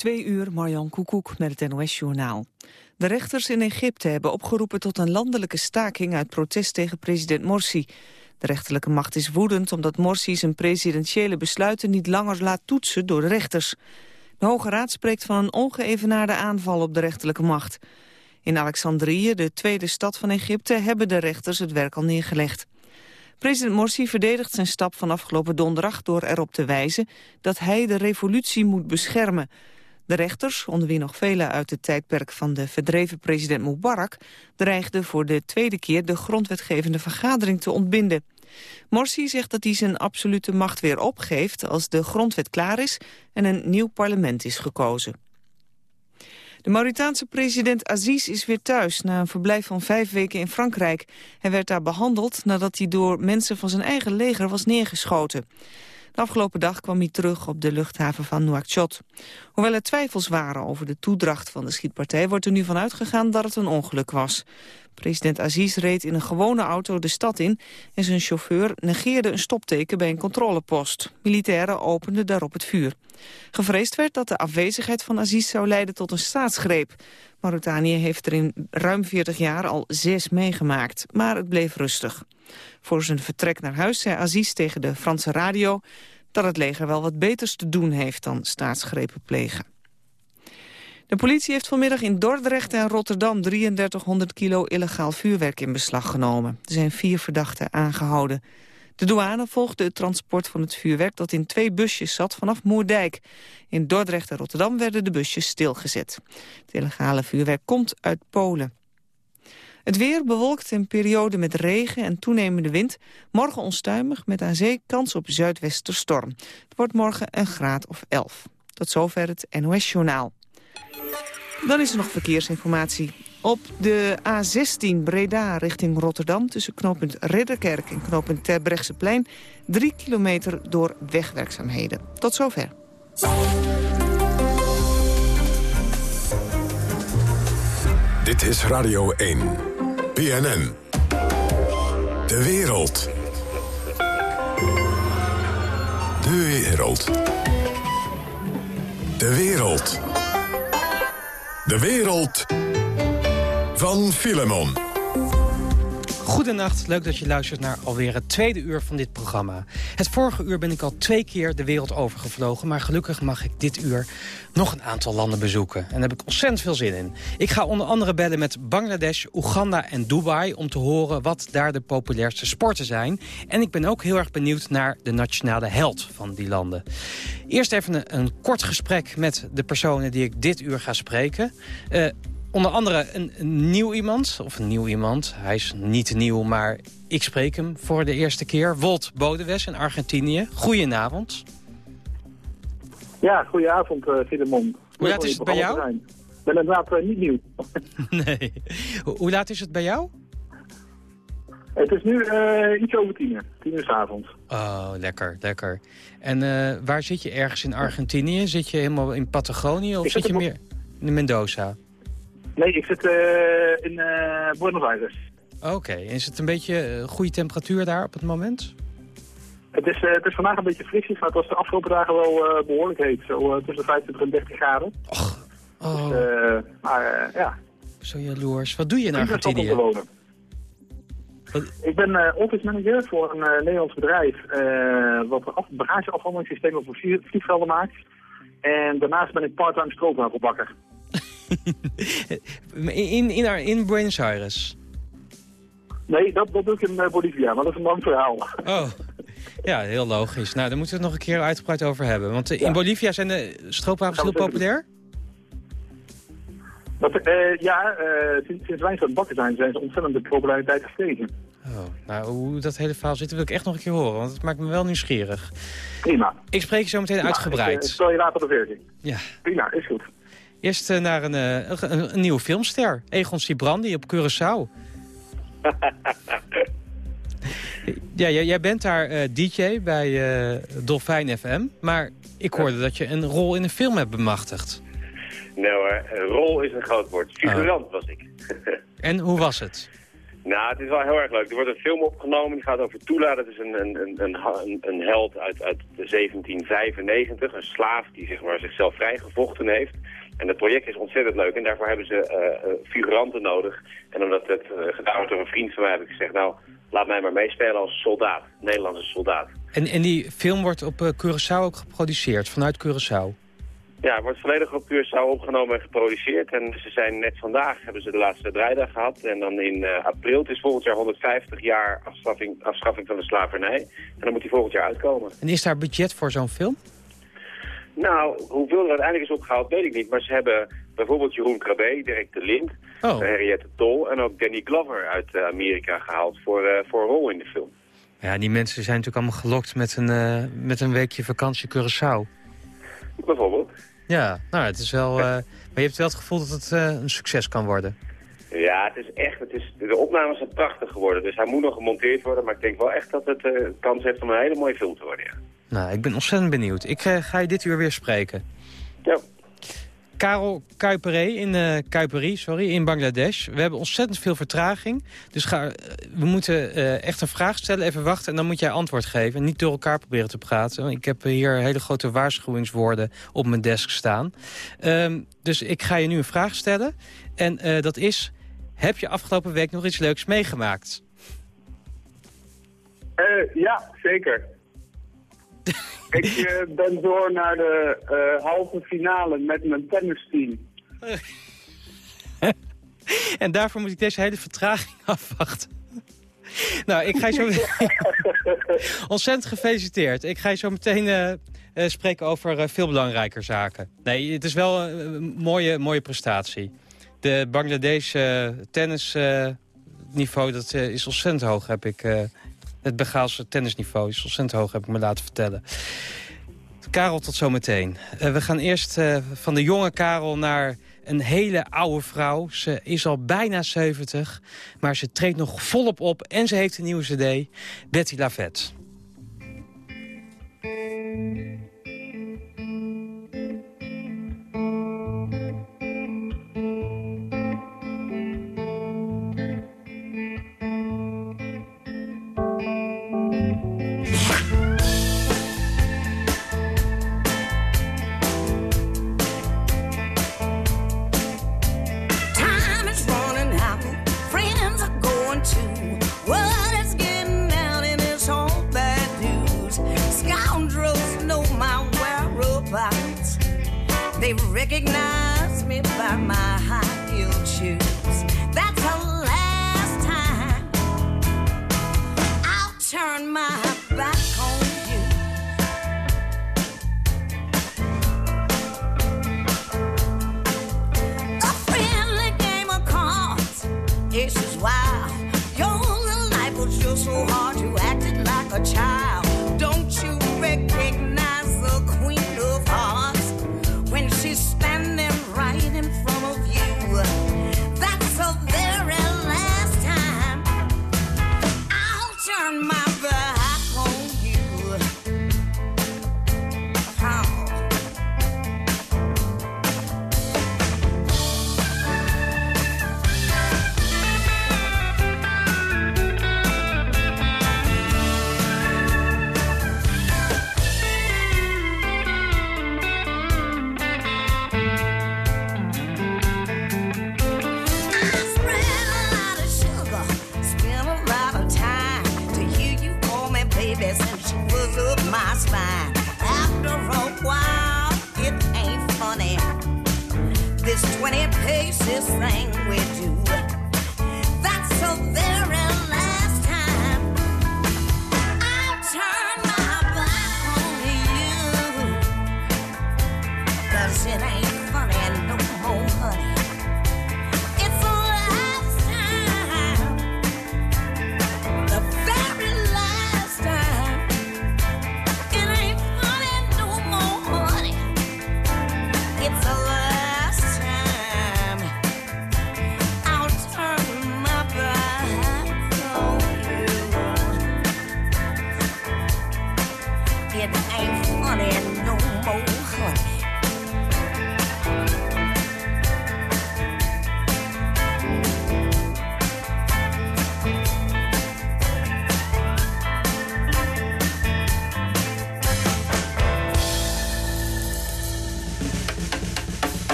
Twee uur, Marjan Koekoek met het NOS-journaal. De rechters in Egypte hebben opgeroepen tot een landelijke staking... uit protest tegen president Morsi. De rechterlijke macht is woedend omdat Morsi zijn presidentiële besluiten... niet langer laat toetsen door de rechters. De Hoge Raad spreekt van een ongeëvenaarde aanval op de rechterlijke macht. In Alexandrië, de tweede stad van Egypte, hebben de rechters het werk al neergelegd. President Morsi verdedigt zijn stap van afgelopen donderdag door erop te wijzen dat hij de revolutie moet beschermen. De rechters, onder wie nog velen uit het tijdperk van de verdreven president Mubarak, dreigden voor de tweede keer de grondwetgevende vergadering te ontbinden. Morsi zegt dat hij zijn absolute macht weer opgeeft als de grondwet klaar is en een nieuw parlement is gekozen. De Mauritaanse president Aziz is weer thuis na een verblijf van vijf weken in Frankrijk. Hij werd daar behandeld nadat hij door mensen van zijn eigen leger was neergeschoten. De afgelopen dag kwam hij terug op de luchthaven van Nouakchott. Hoewel er twijfels waren over de toedracht van de schietpartij... wordt er nu van uitgegaan dat het een ongeluk was. President Aziz reed in een gewone auto de stad in... en zijn chauffeur negeerde een stopteken bij een controlepost. Militairen openden daarop het vuur. Gevreesd werd dat de afwezigheid van Aziz zou leiden tot een staatsgreep. Mauritanië heeft er in ruim 40 jaar al zes meegemaakt, maar het bleef rustig. Voor zijn vertrek naar huis zei Aziz tegen de Franse radio... dat het leger wel wat beters te doen heeft dan staatsgrepen plegen. De politie heeft vanmiddag in Dordrecht en Rotterdam 3300 kilo illegaal vuurwerk in beslag genomen. Er zijn vier verdachten aangehouden. De douane volgde het transport van het vuurwerk dat in twee busjes zat vanaf Moerdijk. In Dordrecht en Rotterdam werden de busjes stilgezet. Het illegale vuurwerk komt uit Polen. Het weer bewolkt in periode met regen en toenemende wind. Morgen onstuimig met aan zee kans op zuidwesterstorm. Het wordt morgen een graad of 11. Tot zover het NOS Journaal. Dan is er nog verkeersinformatie. Op de A16 Breda richting Rotterdam tussen knooppunt Ridderkerk en knooppunt Terbrechtseplein... drie kilometer door wegwerkzaamheden. Tot zover. Dit is Radio 1. BNN. De wereld. De wereld. De wereld. De wereld van Filemon. Goedenacht, leuk dat je luistert naar alweer het tweede uur van dit programma. Het vorige uur ben ik al twee keer de wereld overgevlogen... maar gelukkig mag ik dit uur nog een aantal landen bezoeken. En daar heb ik ontzettend veel zin in. Ik ga onder andere bellen met Bangladesh, Oeganda en Dubai... om te horen wat daar de populairste sporten zijn. En ik ben ook heel erg benieuwd naar de nationale held van die landen. Eerst even een, kort gesprek met de personen die ik dit uur ga spreken. Uh, Onder andere een, nieuw iemand, of een nieuw iemand. Hij is niet nieuw, maar ik spreek hem voor de eerste keer. Wolt Bodewes in Argentinië. Goedenavond. Ja, goedenavond, uh, Filemon. Hoe laat is het bij jou? Ik ben inderdaad uh, niet nieuw. nee. Hoe laat is het bij jou? Het is nu uh, iets over tien uur. Tien uur s avonds. Oh, lekker, lekker. En waar zit je ergens in Argentinië? Zit je helemaal in Patagonië of zit je meer in Mendoza? Nee, ik zit uh, in uh, Buenos Aires. Oké, is het een beetje uh, goede temperatuur daar op het moment? Het is, het is vandaag een beetje frisjes, maar het was de afgelopen dagen wel behoorlijk heet. Zo tussen 25 en 30 graden. Och, oh. Dus, maar ja. Zo jaloers. Wat doe je in Argentinië? Ik ben uh, office manager voor een Nederlands bedrijf wat af, bagageafhandelingssystemen voor vliegvelden maakt. En daarnaast ben ik part-time stroopwafelbakker. in, in, in Buenos Aires? Nee, dat, dat doe ik in uh, Bolivia, maar dat is een lang verhaal. Oh, ja, heel logisch. Nou, daar moeten we het nog een keer uitgebreid over hebben. Want uh, in Bolivia zijn de stroopwafels heel populair? Dat, uh, ja, sinds, sinds wij zo'n bakken zijn, zijn ze ontzettend de populariteit gestegen. Oh, nou, hoe dat hele verhaal zit, wil ik echt nog een keer horen, want het maakt me wel nieuwsgierig. Prima. Ik spreek je zo meteen uitgebreid. Ik, stel je later de versie. Ja. Prima, is goed. Eerst uh, naar een, uh, een, een, nieuwe filmster. Egon Sibrandi op Curaçao. ja, jij, jij, bent daar uh, DJ bij Dolfijn FM. Maar ik hoorde dat je een rol in een film hebt bemachtigd. Nou, een rol is een groot woord. Figurant oh. was ik. en hoe was het? Nou, het is wel heel erg leuk. Er wordt een film opgenomen, die gaat over Tula. Dat is een, een, een, een, een held uit, uit 1795, een slaaf die zeg maar, zichzelf vrijgevochten heeft. En het project is ontzettend leuk en daarvoor hebben ze uh, figuranten nodig. En omdat het uh, gedaan wordt door een vriend van mij heb ik gezegd, nou, laat mij maar meespelen als soldaat, Nederlandse soldaat. En, en die film wordt op Curaçao ook geproduceerd, vanuit Curaçao? Ja, het wordt volledig op Curaçao opgenomen en geproduceerd. En ze zijn net vandaag, hebben ze de laatste draaidag gehad. En dan in uh, april, het is volgend jaar 150 jaar afschaffing, afschaffing van de slavernij. En dan moet die volgend jaar uitkomen. En is daar budget voor zo'n film? Nou, hoeveel er uiteindelijk is opgehaald, weet ik niet. Maar ze hebben bijvoorbeeld Jeroen Krabbe, Dirk de Lind, oh. Henriette Tol... en ook Danny Glover uit uh, Amerika gehaald voor, uh, voor een rol in de film. Ja, die mensen zijn natuurlijk allemaal gelokt met een, uh, met een weekje vakantie Curaçao. Bijvoorbeeld. Ja, nou, het is wel... maar je hebt wel het gevoel dat het een succes kan worden. Ja, het is echt, het is, de opnames zijn prachtig geworden. Dus hij moet nog gemonteerd worden. Maar ik denk wel echt dat het kans heeft om een hele mooie film te worden, ja. Nou, ik ben ontzettend benieuwd. Ik uh, ga je dit uur weer spreken. Ja. Karel Kuiperé in uh, sorry, in Bangladesh. We hebben ontzettend veel vertraging. Dus ga, uh, we moeten uh, echt een vraag stellen, even wachten... en dan moet jij antwoord geven. En niet door elkaar proberen te praten. Ik heb hier hele grote waarschuwingswoorden op mijn desk staan. Um, dus ik ga je nu een vraag stellen. En dat is, heb je afgelopen week nog iets leuks meegemaakt? ja, zeker. Ik uh, ben door naar de uh, halve finale met mijn tennisteam. en daarvoor moet ik deze hele vertraging afwachten. nou, ik ga je zo... Ontzettend gefeliciteerd. Ik ga je zo meteen uh, spreken over veel belangrijker zaken. Nee, het is wel een mooie, mooie prestatie. De Bangladesh tennisniveau, dat is ontzettend hoog, heb ik het Begaalse tennisniveau is ontzettend hoog, heb ik me laten vertellen. Karel, tot zometeen. Uh, we gaan eerst uh, van de jonge Karel naar een hele oude vrouw. Ze is al bijna 70, maar ze treedt nog volop op en ze heeft een nieuwe cd. Betty Lavette. Recognize me by my high heel shoes. That's the last time I'll turn my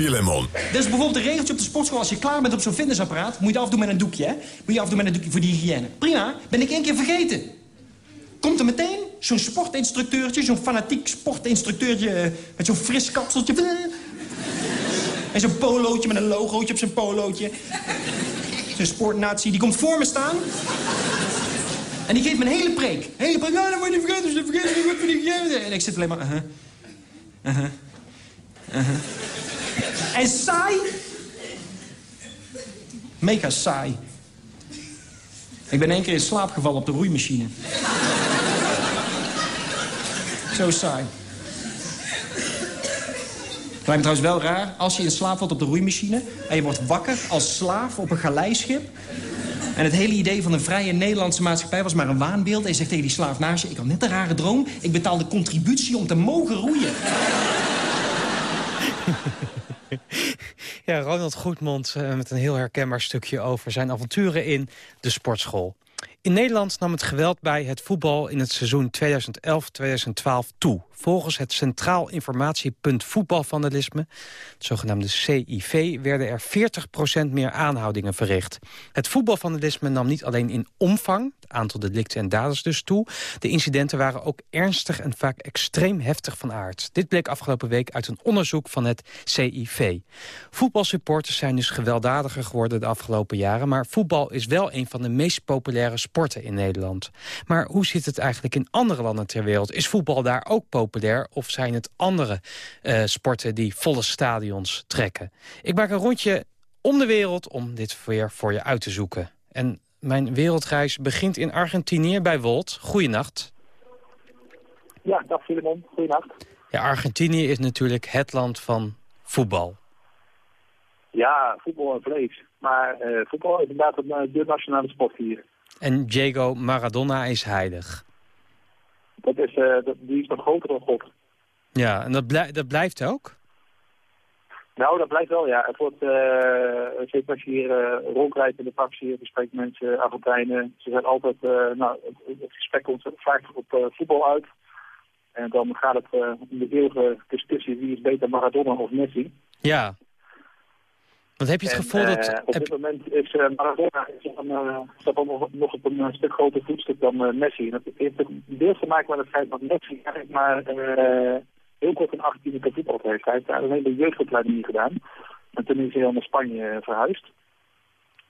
Filemon. Dus bijvoorbeeld een regeltje op de sportschool. Als je klaar bent op zo'n fitnessapparaat, moet je afdoen met een doekje. Hè? Moet je afdoen met een doekje voor die hygiëne. Prima, ben ik één keer vergeten. Komt er meteen zo'n sportinstructeurtje, zo'n fanatiek sportinstructeurtje... eh, met zo'n fris kapseltje. En zo'n polootje met een logootje op zijn polootje. Zo'n sportnatie, die komt voor me staan. En die geeft me een hele preek. Hele preek. Ja, dat word je vergeten, dus vergeet je niet die. En ik zit alleen maar... uh-huh. Uh-huh. Uh-huh. En saai? Mega saai. Ik ben één keer in slaap gevallen op de roeimachine. Zo saai. Lijkt me trouwens wel raar, als je in slaap valt op de roeimachine... en je wordt wakker als slaaf op een galeischip... en het hele idee van een vrije Nederlandse maatschappij was maar een waanbeeld... en je zegt tegen die slaaf naast je... ik had net een rare droom, ik betaal de contributie om te mogen roeien. Ja, Ronald Goedmond eh, met een heel herkenbaar stukje over zijn avonturen in de sportschool. In Nederland nam het geweld bij het voetbal in het seizoen 2011-2012 toe. Volgens het Centraal Informatiepunt Voetbalvandalisme, het zogenaamde CIV, werden er 40% meer aanhoudingen verricht. Het voetbalvandalisme nam niet alleen in omvang, het aantal delicten en daders dus toe. De incidenten waren ook ernstig en vaak extreem heftig van aard. Dit bleek afgelopen week uit een onderzoek van het CIV. Voetbalsupporters zijn dus gewelddadiger geworden de afgelopen jaren, maar voetbal is wel een van de meest populaire sporten in Nederland. Maar hoe zit het eigenlijk in andere landen ter wereld? Is voetbal daar ook populair of zijn het andere eh, sporten die volle stadions trekken? Ik maak een rondje om de wereld om dit weer voor je uit te zoeken. En mijn wereldreis begint in Argentinië bij Wolt. Goeienacht. Ja, dag Filemon. Goeienacht. Ja, Argentinië is natuurlijk het land van voetbal. Ja, voetbal en vlees. Maar eh, voetbal is inderdaad een, eh, de nationale sport hier. En Diego Maradona is heilig. Dat is, eh, dat, die is nog groter dan God. Ja, en dat, blij- dat blijft ook? Nou, dat blijft wel, ja. Het wordt, eh, zeker als je hier eh, rondrijdt in de taxi, je spreekt mensen, Argentijnen. Ze zijn altijd, nou, het, het gesprek komt vaak op voetbal uit. En dan gaat het om de eeuwige discussie wie is beter, Maradona of Messi. Ja. Want heb je het En, gevoel dat... eh, op heb- dit moment is eh, Maradona is dan, eh, staat dan nog, nog op een stuk groter voetstuk dan Messi. En dat heeft ook deels te maken met het feit dat Messi eigenlijk maar heel kort in 18 keer voetbal heeft. Hij heeft daar alleen de jeugdopleiding gedaan. En toen is hij al naar Spanje verhuisd.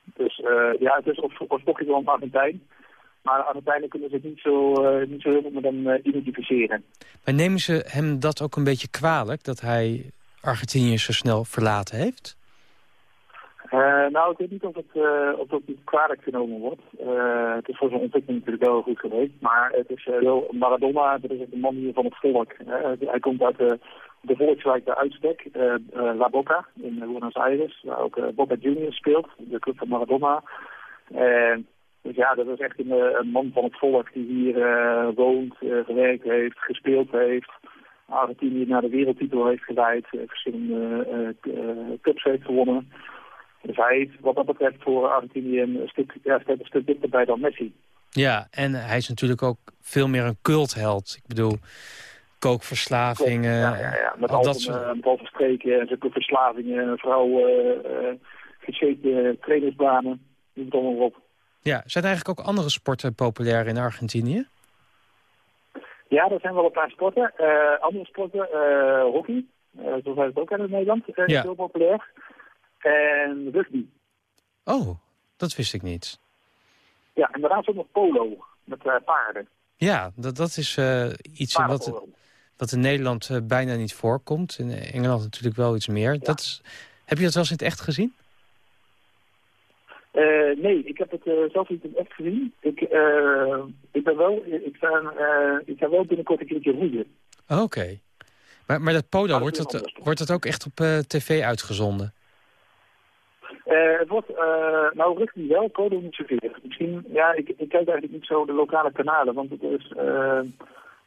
Dus ja, het is oorsp- oorspronkelijk wel een Argentijn. Maar Argentijnen kunnen zich niet zo, niet zo heel goed met hem identificeren. Maar nemen ze hem dat ook een beetje kwalijk... dat hij Argentinië zo snel verlaten heeft? Eh, nou, ik weet niet of het, of dat niet kwalijk genomen wordt. Eh, het is voor zijn ontwikkeling natuurlijk wel goed geweest. Maar het is wel Maradona, dat is ook een man hier van het volk. hij komt uit de, de volkswijk de uitstek, La Boca in Buenos Aires. Waar ook Boca Juniors speelt, de club van Maradona. Dus ja, dat is echt een, een man van het volk die hier woont, gewerkt heeft, gespeeld heeft. Argentinië naar de wereldtitel heeft geleid, verschillende cups heeft gewonnen. Dus hij is wat dat betreft voor Argentinië een stuk, ja, een stuk dichterbij dan Messi. Ja, en hij is natuurlijk ook veel meer een cultheld. Ik bedoel, kookverslavingen, ja, ja, ja. Met, al dat soort... eh, met al zijn streken en zulke verslavingen, vrouwen, uh, gescheten trainingsbanen, noem het allemaal op. Ja, zijn er eigenlijk ook andere sporten populair in Argentinië? Ja, er zijn wel een paar sporten. Eh, andere sporten, eh, hockey, zoals wij het ook kennen in Nederland, is Ja. heel populair. En rugby. Oh, dat wist ik niet. Ja, en daarnaast ook nog polo, met eh, paarden. Ja, dat, dat is eh, iets wat, wat in Nederland eh, bijna niet voorkomt. In Engeland natuurlijk wel iets meer. Dat is, heb je dat wel eens in het echt gezien? Nee, ik heb het zelf niet in het echt gezien. Ik, ik ben wel, ik ga, ik ga wel binnenkort een keertje roeien. Oké. Maar, maar dat polo, wordt dat, wordt dat ook echt op tv uitgezonden? Eh, het wordt, eh, nou rugby wel, polo niet zoveel. Misschien, ja, ik, ik kijk eigenlijk niet zo de lokale kanalen, want het is, eh,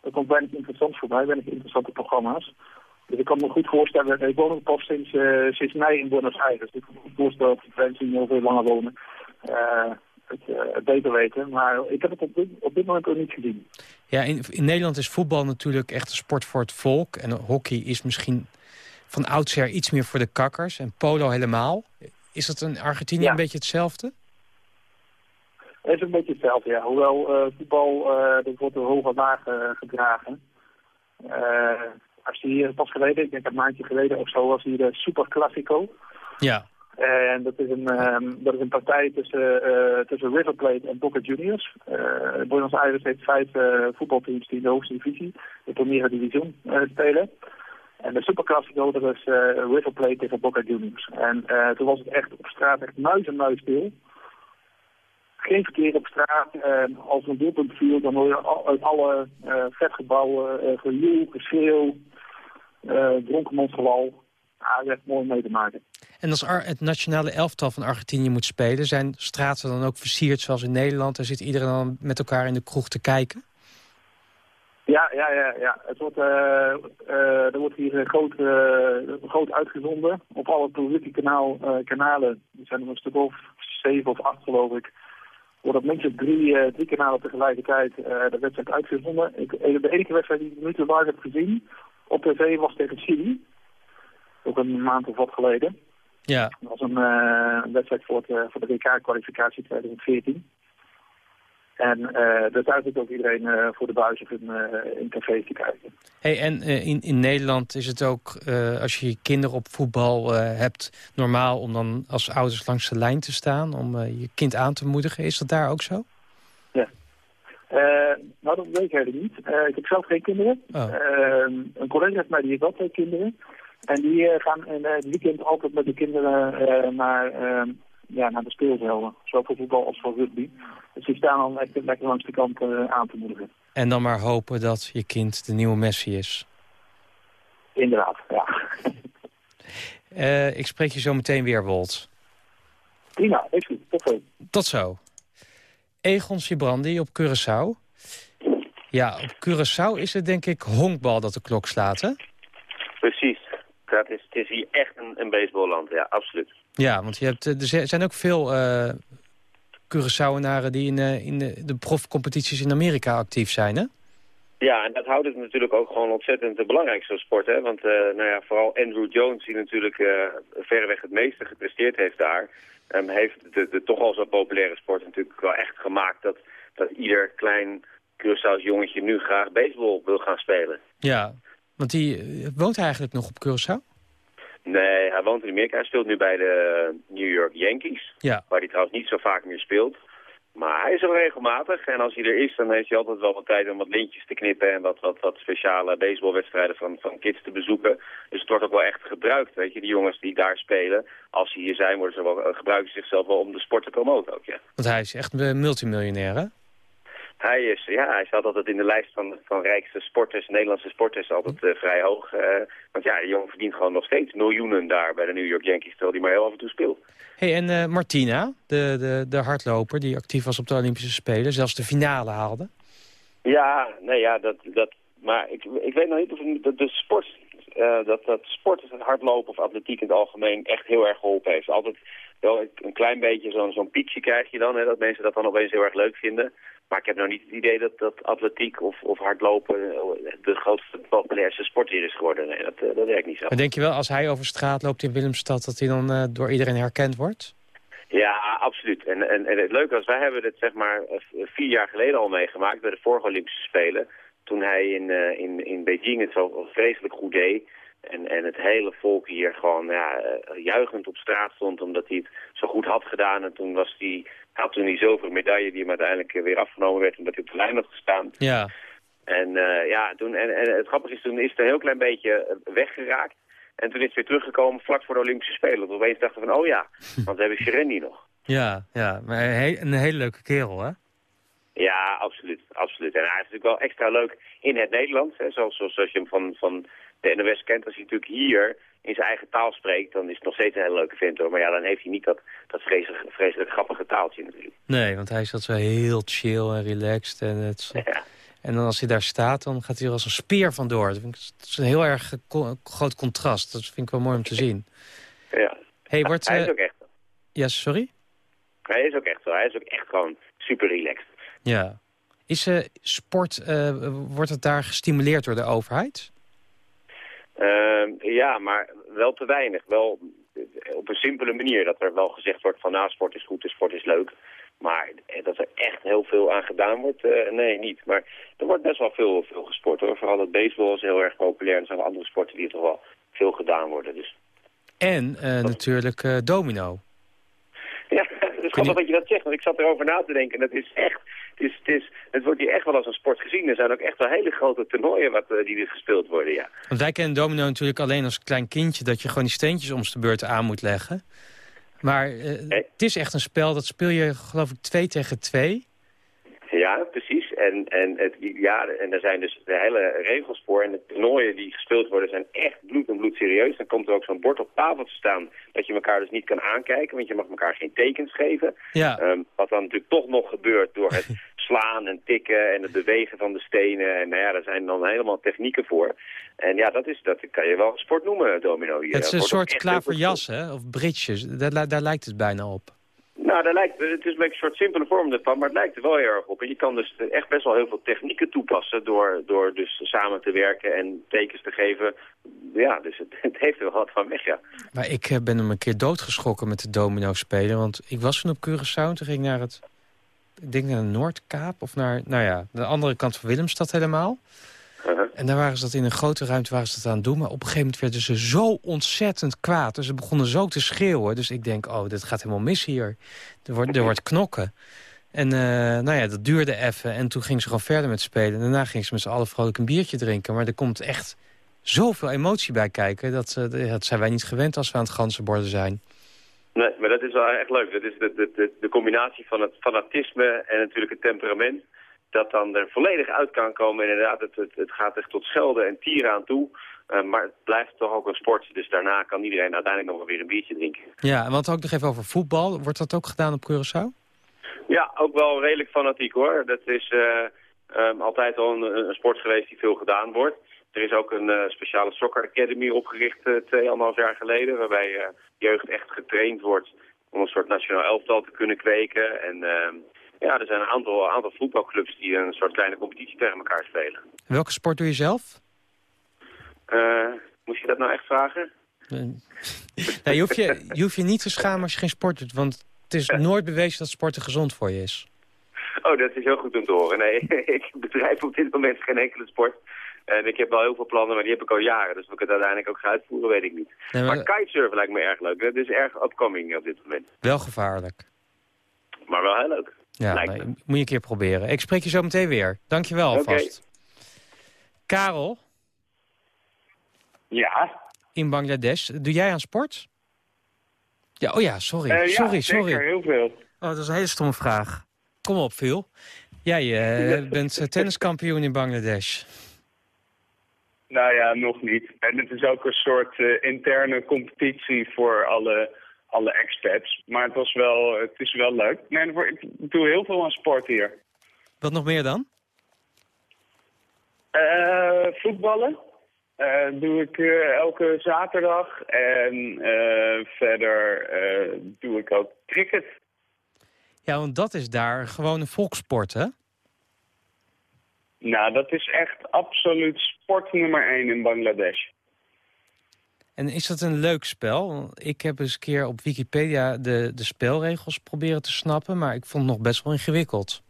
er komt weinig interessant voorbij, weinig interessante programma's. Dus ik kan me goed voorstellen, ik woon ook pas sinds, sinds mei in Buenos Aires. Dus ik kan me goed voorstellen dat mensen hier heel veel langer wonen. Het, het beter weten. Maar ik heb het op dit, op dit moment ook niet gezien. Ja, in, in Nederland is voetbal natuurlijk echt een sport voor het volk. En hockey is misschien van oudsher iets meer voor de kakkers. En polo helemaal. Is dat in Argentinië Ja. een beetje hetzelfde? Het is een beetje hetzelfde, ja. Hoewel eh, voetbal, eh dat wordt er hoog en laag eh, gedragen. Eh, als je hier pas geleden, ik denk een maandje geleden of zo, was hier de Super Classico. Ja. En dat is een, ehm, dat is een partij tussen, eh, tussen River Plate en Boca Juniors. Eh Buenos Aires heeft vijf eh, voetbalteams die in de hoogste divisie, de Primera Division, eh, spelen. En de Super Classico, dat is eh, River Plate tegen Boca Juniors. En eh, toen was het echt op straat echt muis en muis. Geen verkeer op straat. En als er een doelpunt viel, dan hoor je uit alle eh, vetgebouwen uh, gejoel, geschreeuw, uh, dronkenmansgewal. Is echt mooi mee te maken. En als het nationale elftal van Argentinië moet spelen... zijn straten dan ook versierd zoals in Nederland? En zit iedereen dan met elkaar in de kroeg te kijken? Ja, ja, ja. ja. Het wordt, uh, uh, er wordt hier groot, uh, groot uitgezonden op alle televisiekanalen. kanalen. Er zijn er een stuk of zeven of acht, geloof ik. Wordt op minstens drie, drie kanalen tegelijkertijd de wedstrijd uitgezonden. Ik, de enige wedstrijd die ik nu te live heb gezien op tv was tegen Chili. Ook een maand of wat geleden. Ja. Dat was een, een wedstrijd voor, het, voor de WK-kwalificatie 2014. En uh, daar thuis ook iedereen uh, voor de buis of in, uh, in cafés te kijken. Hey, en in, in Nederland is het ook, als je je kinderen op voetbal hebt... normaal om dan als ouders langs de lijn te staan... om je kind aan te moedigen. Is dat daar ook zo? Ja. nou, dat weet ik eigenlijk niet. ik heb zelf geen kinderen. Oh. een collega heeft mij, die heeft wel twee kinderen. En die gaan in het weekend altijd met de kinderen naar ja, naar de speelvelden. Zowel voor voetbal als voor rugby. Dus die staan dan echt lekker langs de kant uh, aan te moedigen. En dan maar hopen dat je kind de nieuwe Messi is. Inderdaad, ja. uh, ik spreek je zo meteen weer, Wolt. Prima, is goed. Tot zo. Tot zo. Egon Sibrandi op Curaçao. Ja, op Curaçao is het denk ik honkbal dat de klok slaat, hè? Precies. Dat is, het is hier echt een, een baseballland, ja, absoluut. Ja, want je hebt, er zijn ook veel uh, Curaçaoenaren die in, uh, in de, de profcompetities in Amerika actief zijn, hè? Ja, en dat houdt het natuurlijk ook gewoon ontzettend belangrijk, zo'n sport, hè. Want, uh, nou ja, vooral Andrew Jones, die natuurlijk verreweg het meeste gepresteerd heeft daar... Um, heeft de, de toch al zo populaire sport natuurlijk wel echt gemaakt... dat, dat ieder klein Curaçao's jongetje nu graag baseball wil gaan spelen. Ja, want die woont eigenlijk nog op Curaçao? Nee, hij woont in Amerika. Hij speelt nu bij de New York Yankees. Ja. Waar hij trouwens niet zo vaak meer speelt. Maar hij is wel regelmatig. En als hij er is, dan heeft hij altijd wel wat tijd om wat lintjes te knippen... en wat, wat, wat speciale baseballwedstrijden van, van kids te bezoeken. Dus het wordt ook wel echt gebruikt, weet je. Die jongens die daar spelen, als ze hier zijn... Worden ze wel, gebruiken ze zichzelf wel om de sport te promoten ook, ja. Want hij is echt een multimiljonair, hè? Hij is, ja, hij staat altijd in de lijst van, van rijkste sporters, Nederlandse sporters, altijd uh, vrij hoog. Uh, want ja, die jongen verdient gewoon nog steeds miljoenen daar bij de New York Yankees, terwijl hij maar heel af en toe speelt. hey, en uh, Martina, de, de, de hardloper die actief was op de Olympische Spelen, zelfs de finale haalde. Ja, nee, ja, dat, dat, maar ik, ik weet nog niet of de, de sport, dat, dat sport, hardlopen of atletiek in het algemeen echt heel erg geholpen heeft. Altijd wel een klein beetje zo'n zo'n piekje krijg je dan, hè, dat mensen dat dan opeens heel erg leuk vinden. Maar ik heb nou niet het idee dat, dat atletiek of, of hardlopen de grootste, populairste sport hier is geworden. Nee, dat, dat werkt niet zo. Maar denk je wel, als hij over straat loopt in Willemstad, dat hij dan uh, door iedereen herkend wordt? Ja, absoluut. En, en, en het leuke was, wij hebben dit zeg maar vier jaar geleden al meegemaakt bij de vorige Olympische Spelen. Toen hij in, uh, in, in Beijing het zo vreselijk goed deed. En, en het hele volk hier gewoon ja, juichend op straat stond omdat hij het zo goed had gedaan. En toen was hij, had toen die zilveren medaille die hem uiteindelijk weer afgenomen werd omdat hij op de lijn had gestaan. Ja. En, uh, ja, toen, en, en het grappige is, toen is het een heel klein beetje weggeraakt. En toen is het weer teruggekomen vlak voor de Olympische Spelen. Toen opeens dachten we van, oh ja, want we hebben Shirendi nog. Ja, ja, maar een hele leuke kerel, hè? Ja, absoluut, absoluut. En hij is natuurlijk wel extra leuk in het Nederlands. Hè, zoals, zoals je hem van, van de NOS kent. Als hij natuurlijk hier in zijn eigen taal spreekt, dan is het nog steeds een hele leuke vent hoor. Maar ja, dan heeft hij niet dat, dat vreselijk, vreselijk grappige taaltje natuurlijk. Nee, want hij dat zo heel chill en relaxed. En, het, ja. en dan als hij daar staat, dan gaat hij er als een speer vandoor. Dat, vind ik, dat is een heel erg co groot contrast. Dat vind ik wel mooi om te zien. Ja, hey, wordt, hij is ook echt. Ja, sorry? Hij is ook echt zo. Hij is ook echt gewoon super relaxed. Ja. Is uh, sport, uh, wordt het daar gestimuleerd door de overheid? Uh, ja, maar wel te weinig. Wel op een simpele manier. Dat er wel gezegd wordt van nou, sport is goed en sport is leuk. Maar dat er echt heel veel aan gedaan wordt, uh, nee, niet. Maar er wordt best wel veel, veel gesport hoor. Vooral het baseball is heel erg populair. En er zijn wel andere sporten die toch wel veel gedaan worden. Dus. En uh, natuurlijk uh, domino. Ja, het is grappig dat je dat zegt. Want ik zat erover na te denken. En dat is echt... Het, is, het, is, het wordt hier echt wel als een sport gezien. Er zijn ook echt wel hele grote toernooien wat, die er gespeeld worden, ja. Want wij kennen domino natuurlijk alleen als klein kindje... dat je gewoon die steentjes om de beurt aan moet leggen. Maar uh, het is echt een spel, dat speel je geloof ik twee tegen twee. Ja, precies. En, en, het, ja, en er zijn dus de hele regels voor. En de toernooien die gespeeld worden zijn echt bloed en bloed serieus. Dan komt er ook zo'n bord op tafel te staan dat je elkaar dus niet kan aankijken. Want je mag elkaar geen tekens geven. Ja. Um, wat dan natuurlijk toch nog gebeurt door het slaan en tikken en het bewegen van de stenen. En nou ja, daar zijn dan helemaal technieken voor. En ja, dat, is, dat kan je wel sport noemen, domino. Hier. Het is een soort klaverjas, hè? Of. Daar, daar lijkt het bijna op. Nou, daar lijkt, het is een soort simpele vorm ervan, maar het lijkt er wel heel erg op. En je kan dus echt best wel heel veel technieken toepassen door, door dus samen te werken en tekens te geven. Ja, dus het, heeft er wel wat van weg, ja. Maar ik eh, ben hem een keer doodgeschrokken met de domino spelen, want ik was toen op Curaçao toen ging naar het, ik denk naar de Noordkaap of naar, nou ja, de andere kant van Willemstad helemaal. Uh -huh. En daar waren ze dat in een grote ruimte waren ze dat aan het doen. Maar op een gegeven moment werden ze zo ontzettend kwaad. Dus ze begonnen zo te schreeuwen. Dus ik denk, oh, dit gaat helemaal mis hier. Er wordt, er wordt knokken. En uh, nou ja, dat duurde even. En toen ging ze gewoon verder met spelen. En daarna ging ze met z'n allen vrolijk een biertje drinken. Maar er komt echt zoveel emotie bij kijken. Dat, uh, dat zijn wij niet gewend als we aan het ganzenborden zijn. Nee, maar dat is wel echt leuk. Dat is de, de, de, de combinatie van het fanatisme en natuurlijk het temperament dat dan er volledig uit kan komen. Inderdaad, het, het, het gaat echt tot schelden en tieren aan toe. Uh, maar het blijft toch ook een sport. Dus daarna kan iedereen uiteindelijk nog wel weer een biertje drinken. Ja, en wat ook nog even over voetbal. Wordt dat ook gedaan op Curaçao? Ja, ook wel redelijk fanatiek hoor. Dat is uh, um, altijd al een, een, sport geweest die veel gedaan wordt. Er is ook een uh, speciale soccer academy opgericht twee, anderhalf jaar geleden. Waarbij jeugd echt getraind wordt om een soort nationaal elftal te kunnen kweken. En ehm, ja, er zijn een aantal, aantal voetbalclubs die een soort kleine competitie tegen elkaar spelen. Welke sport doe je zelf? Uh, moest je dat nou echt vragen? nee, je, hoeft je, je hoeft je niet te schamen als je geen sport doet, want het is nooit bewezen dat sporten gezond voor je is. Oh, dat is heel goed om te horen. Nee, ik bedrijf op dit moment geen enkele sport. En ik heb wel heel veel plannen, maar die heb ik al jaren. Dus of ik het uiteindelijk ook ga uitvoeren, weet ik niet. Nee, maar... maar kitesurfen lijkt me erg leuk. Dat is erg upcoming op dit moment. Wel gevaarlijk. Maar wel heel leuk. Ja, nee, moet je een keer proberen. Ik spreek je zo meteen weer. Dankjewel okay. alvast. Karel? Ja? In Bangladesh. Doe jij aan sport? Ja, oh ja, sorry. Uh, sorry, sorry. Zeker, heel veel. Oh, dat is een hele stomme vraag. Kom op, Phil. Jij uh, bent tenniskampioen in Bangladesh. Nou ja, nog niet. En het is ook een soort uh, interne competitie voor alle alle expats. Maar het, was wel, het is wel leuk. Nee, ik doe heel veel aan sport hier. Wat nog meer dan? Uh, voetballen. Uh, doe ik uh, elke zaterdag. En verder doe ik ook cricket. Ja, want dat is daar gewoon een volkssport, hè? Nou, dat is echt absoluut sport nummer 1 in Bangladesh. En is dat een leuk spel? Ik heb eens een keer op Wikipedia de, de spelregels proberen te snappen... maar ik vond het nog best wel ingewikkeld.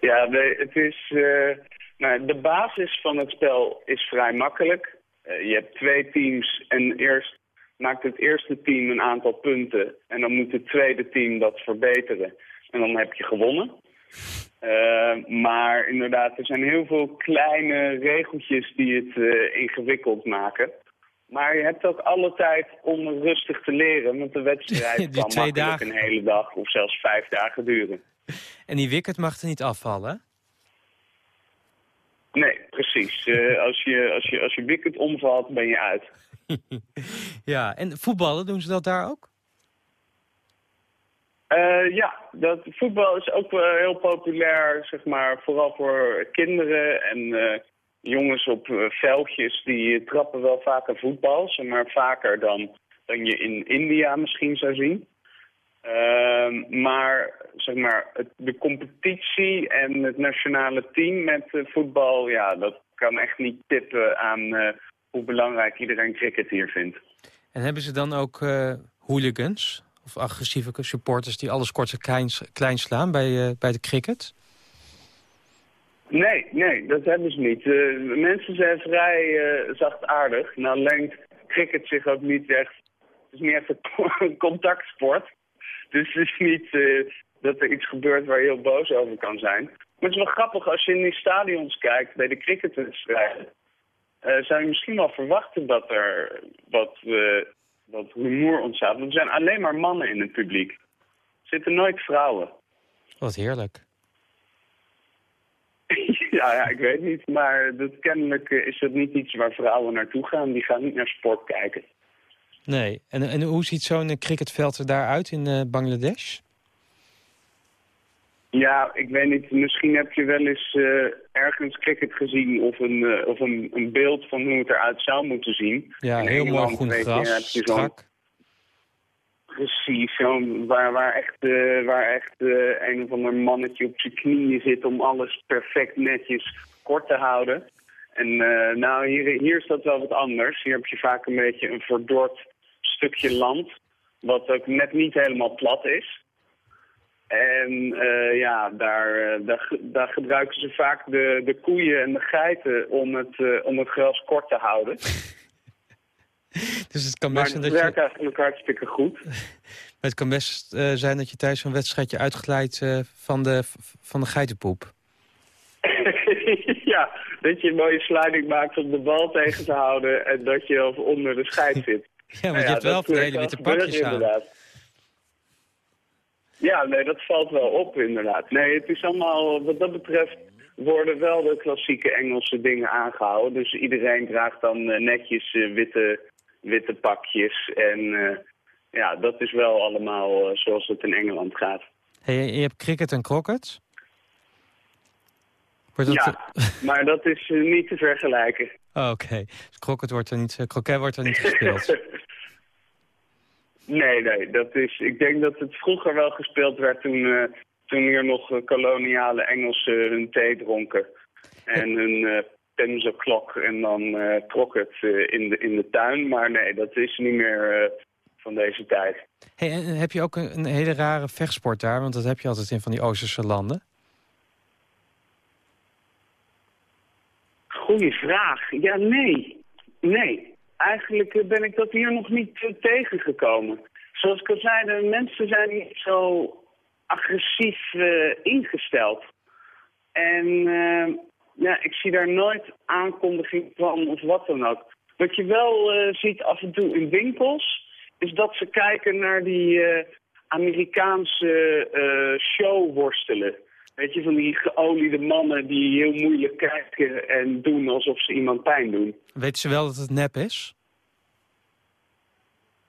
Ja, de, het is... Uh, nou, de basis van het spel is vrij makkelijk. Uh, je hebt twee teams en eerst maakt het eerste team een aantal punten... en dan moet het tweede team dat verbeteren. En dan heb je gewonnen. Uh, maar inderdaad, er zijn heel veel kleine regeltjes die het uh, ingewikkeld maken. Maar je hebt ook alle tijd om rustig te leren, want de wedstrijd kan makkelijk dagen. een hele dag of zelfs vijf dagen duren. En die wicket mag er niet afvallen? Nee, precies. Uh, als, je, als, je, als je wicket omvalt, ben je uit. ja, en voetballen, doen ze dat daar ook? Uh, ja, dat, voetbal is ook uh, heel populair, zeg maar, vooral voor kinderen en uh, jongens op veldjes. Die trappen wel vaker voetbal, zeg maar vaker dan, dan je in India misschien zou zien. Ehm, maar zeg maar, de competitie en het nationale team met voetbal, ja, dat kan echt niet tippen aan hoe belangrijk iedereen cricket hier vindt. En hebben ze dan ook hooligans of agressieve supporters die alles kort en klein, slaan bij, bij de cricket? Nee, nee, dat hebben ze niet. mensen zijn vrij zachtaardig. Nou lengt cricket zich ook niet echt... Het is niet echt een contactsport. Dus het is niet uh, dat er iets gebeurt waar je heel boos over kan zijn. Maar het is wel grappig, als je in die stadions kijkt bij de cricketwedstrijden... Uh, zou je misschien wel verwachten dat er wat, wat rumoer ontstaat. Want er zijn alleen maar mannen in het publiek. Er zitten nooit vrouwen. Wat heerlijk. ja, ja, ik weet niet. Maar dat, kennelijk is dat niet iets waar vrouwen naartoe gaan. Die gaan niet naar sport kijken. Nee. En, en hoe ziet zo'n cricketveld er daaruit in uh, Bangladesh? Ja, ik weet niet. Misschien heb je wel eens uh, ergens cricket gezien of, een, uh, of een, een, beeld van hoe het eruit zou moeten zien. Ja, in heel mooi groen gras, je, strak. Precies, zo, waar, waar echt, uh, waar echt een of ander mannetje op zijn knieën zit om alles perfect netjes kort te houden. En nou, hier, hier is dat wel wat anders. Hier heb je vaak een beetje een verdord stukje land, wat ook net niet helemaal plat is. En uh, ja, daar, eh, daar, daar, gebruiken ze vaak de, de koeien en de geiten om het, uh, om het gras kort te houden. dus het kan best zijn dat je... werkt eigenlijk hartstikke goed. Maar het kan best uh, zijn dat je tijdens zo'n wedstrijdje uitgeleid van, de, van de geitenpoep. ja, dat je een mooie sliding maakt om de bal tegen te houden en dat je onder de scheid zit. Ja, want je hebt wel van hele witte pakjes aan. Inderdaad. Ja, nee, dat valt wel op inderdaad. Nee, het is allemaal, wat dat betreft worden wel de klassieke Engelse dingen aangehouden. Dus iedereen draagt dan uh, netjes uh, witte, witte pakjes. En uh, ja, dat is wel allemaal zoals het in Engeland gaat. Hey, je hebt cricket en croquet? Dat... Ja, maar dat is niet te vergelijken. Oké, okay. dus croquet wordt er niet, croquet wordt er niet gespeeld? Nee, nee. Dat is, ik denk dat het vroeger wel gespeeld werd toen, uh, toen hier nog uh, koloniale Engelsen hun thee dronken. En hun uh, penselklok en dan trok het in, de, in de tuin. Maar nee, dat is niet meer van deze tijd. Hey, en heb je ook een, een, hele rare vechtsport daar? Want dat heb je altijd in van die Oosterse landen. Goeie vraag. Ja, nee. Nee eigenlijk ben ik dat hier nog niet tegengekomen. Zoals ik al zei, de mensen zijn niet zo agressief uh, ingesteld. En ja, ik zie daar nooit aankondiging van of wat dan ook. Wat je wel ziet af en toe in winkels, is dat ze kijken naar die Amerikaanse showworstelen. Weet je, van die geoliede mannen die heel moeilijk kijken en doen alsof ze iemand pijn doen. Weten ze wel dat het nep is?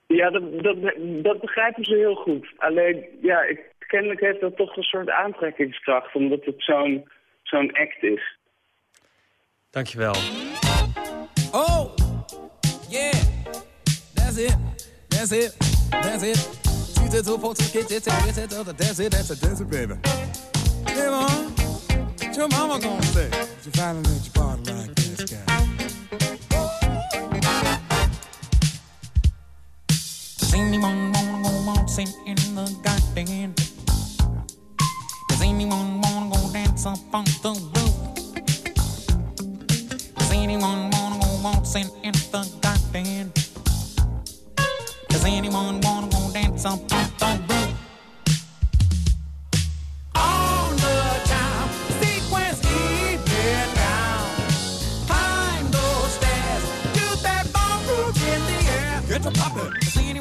Ja, dat, dat, dat begrijpen ze heel goed. Alleen, ja, ik, kennelijk heeft dat toch een soort aantrekkingskracht, omdat het zo'n zo'n act is. Dankjewel. Oh, yeah, that's it, that's it, that's it. That's it, that's it, that's it, baby. Hey, mom, what your mama gonna say? You finally let your body like this guy. Does anyone wanna go waltzing in the garden? Does anyone wanna go dance up on the roof? Does anyone wanna go waltzing in the garden? Does anyone wanna go dance up on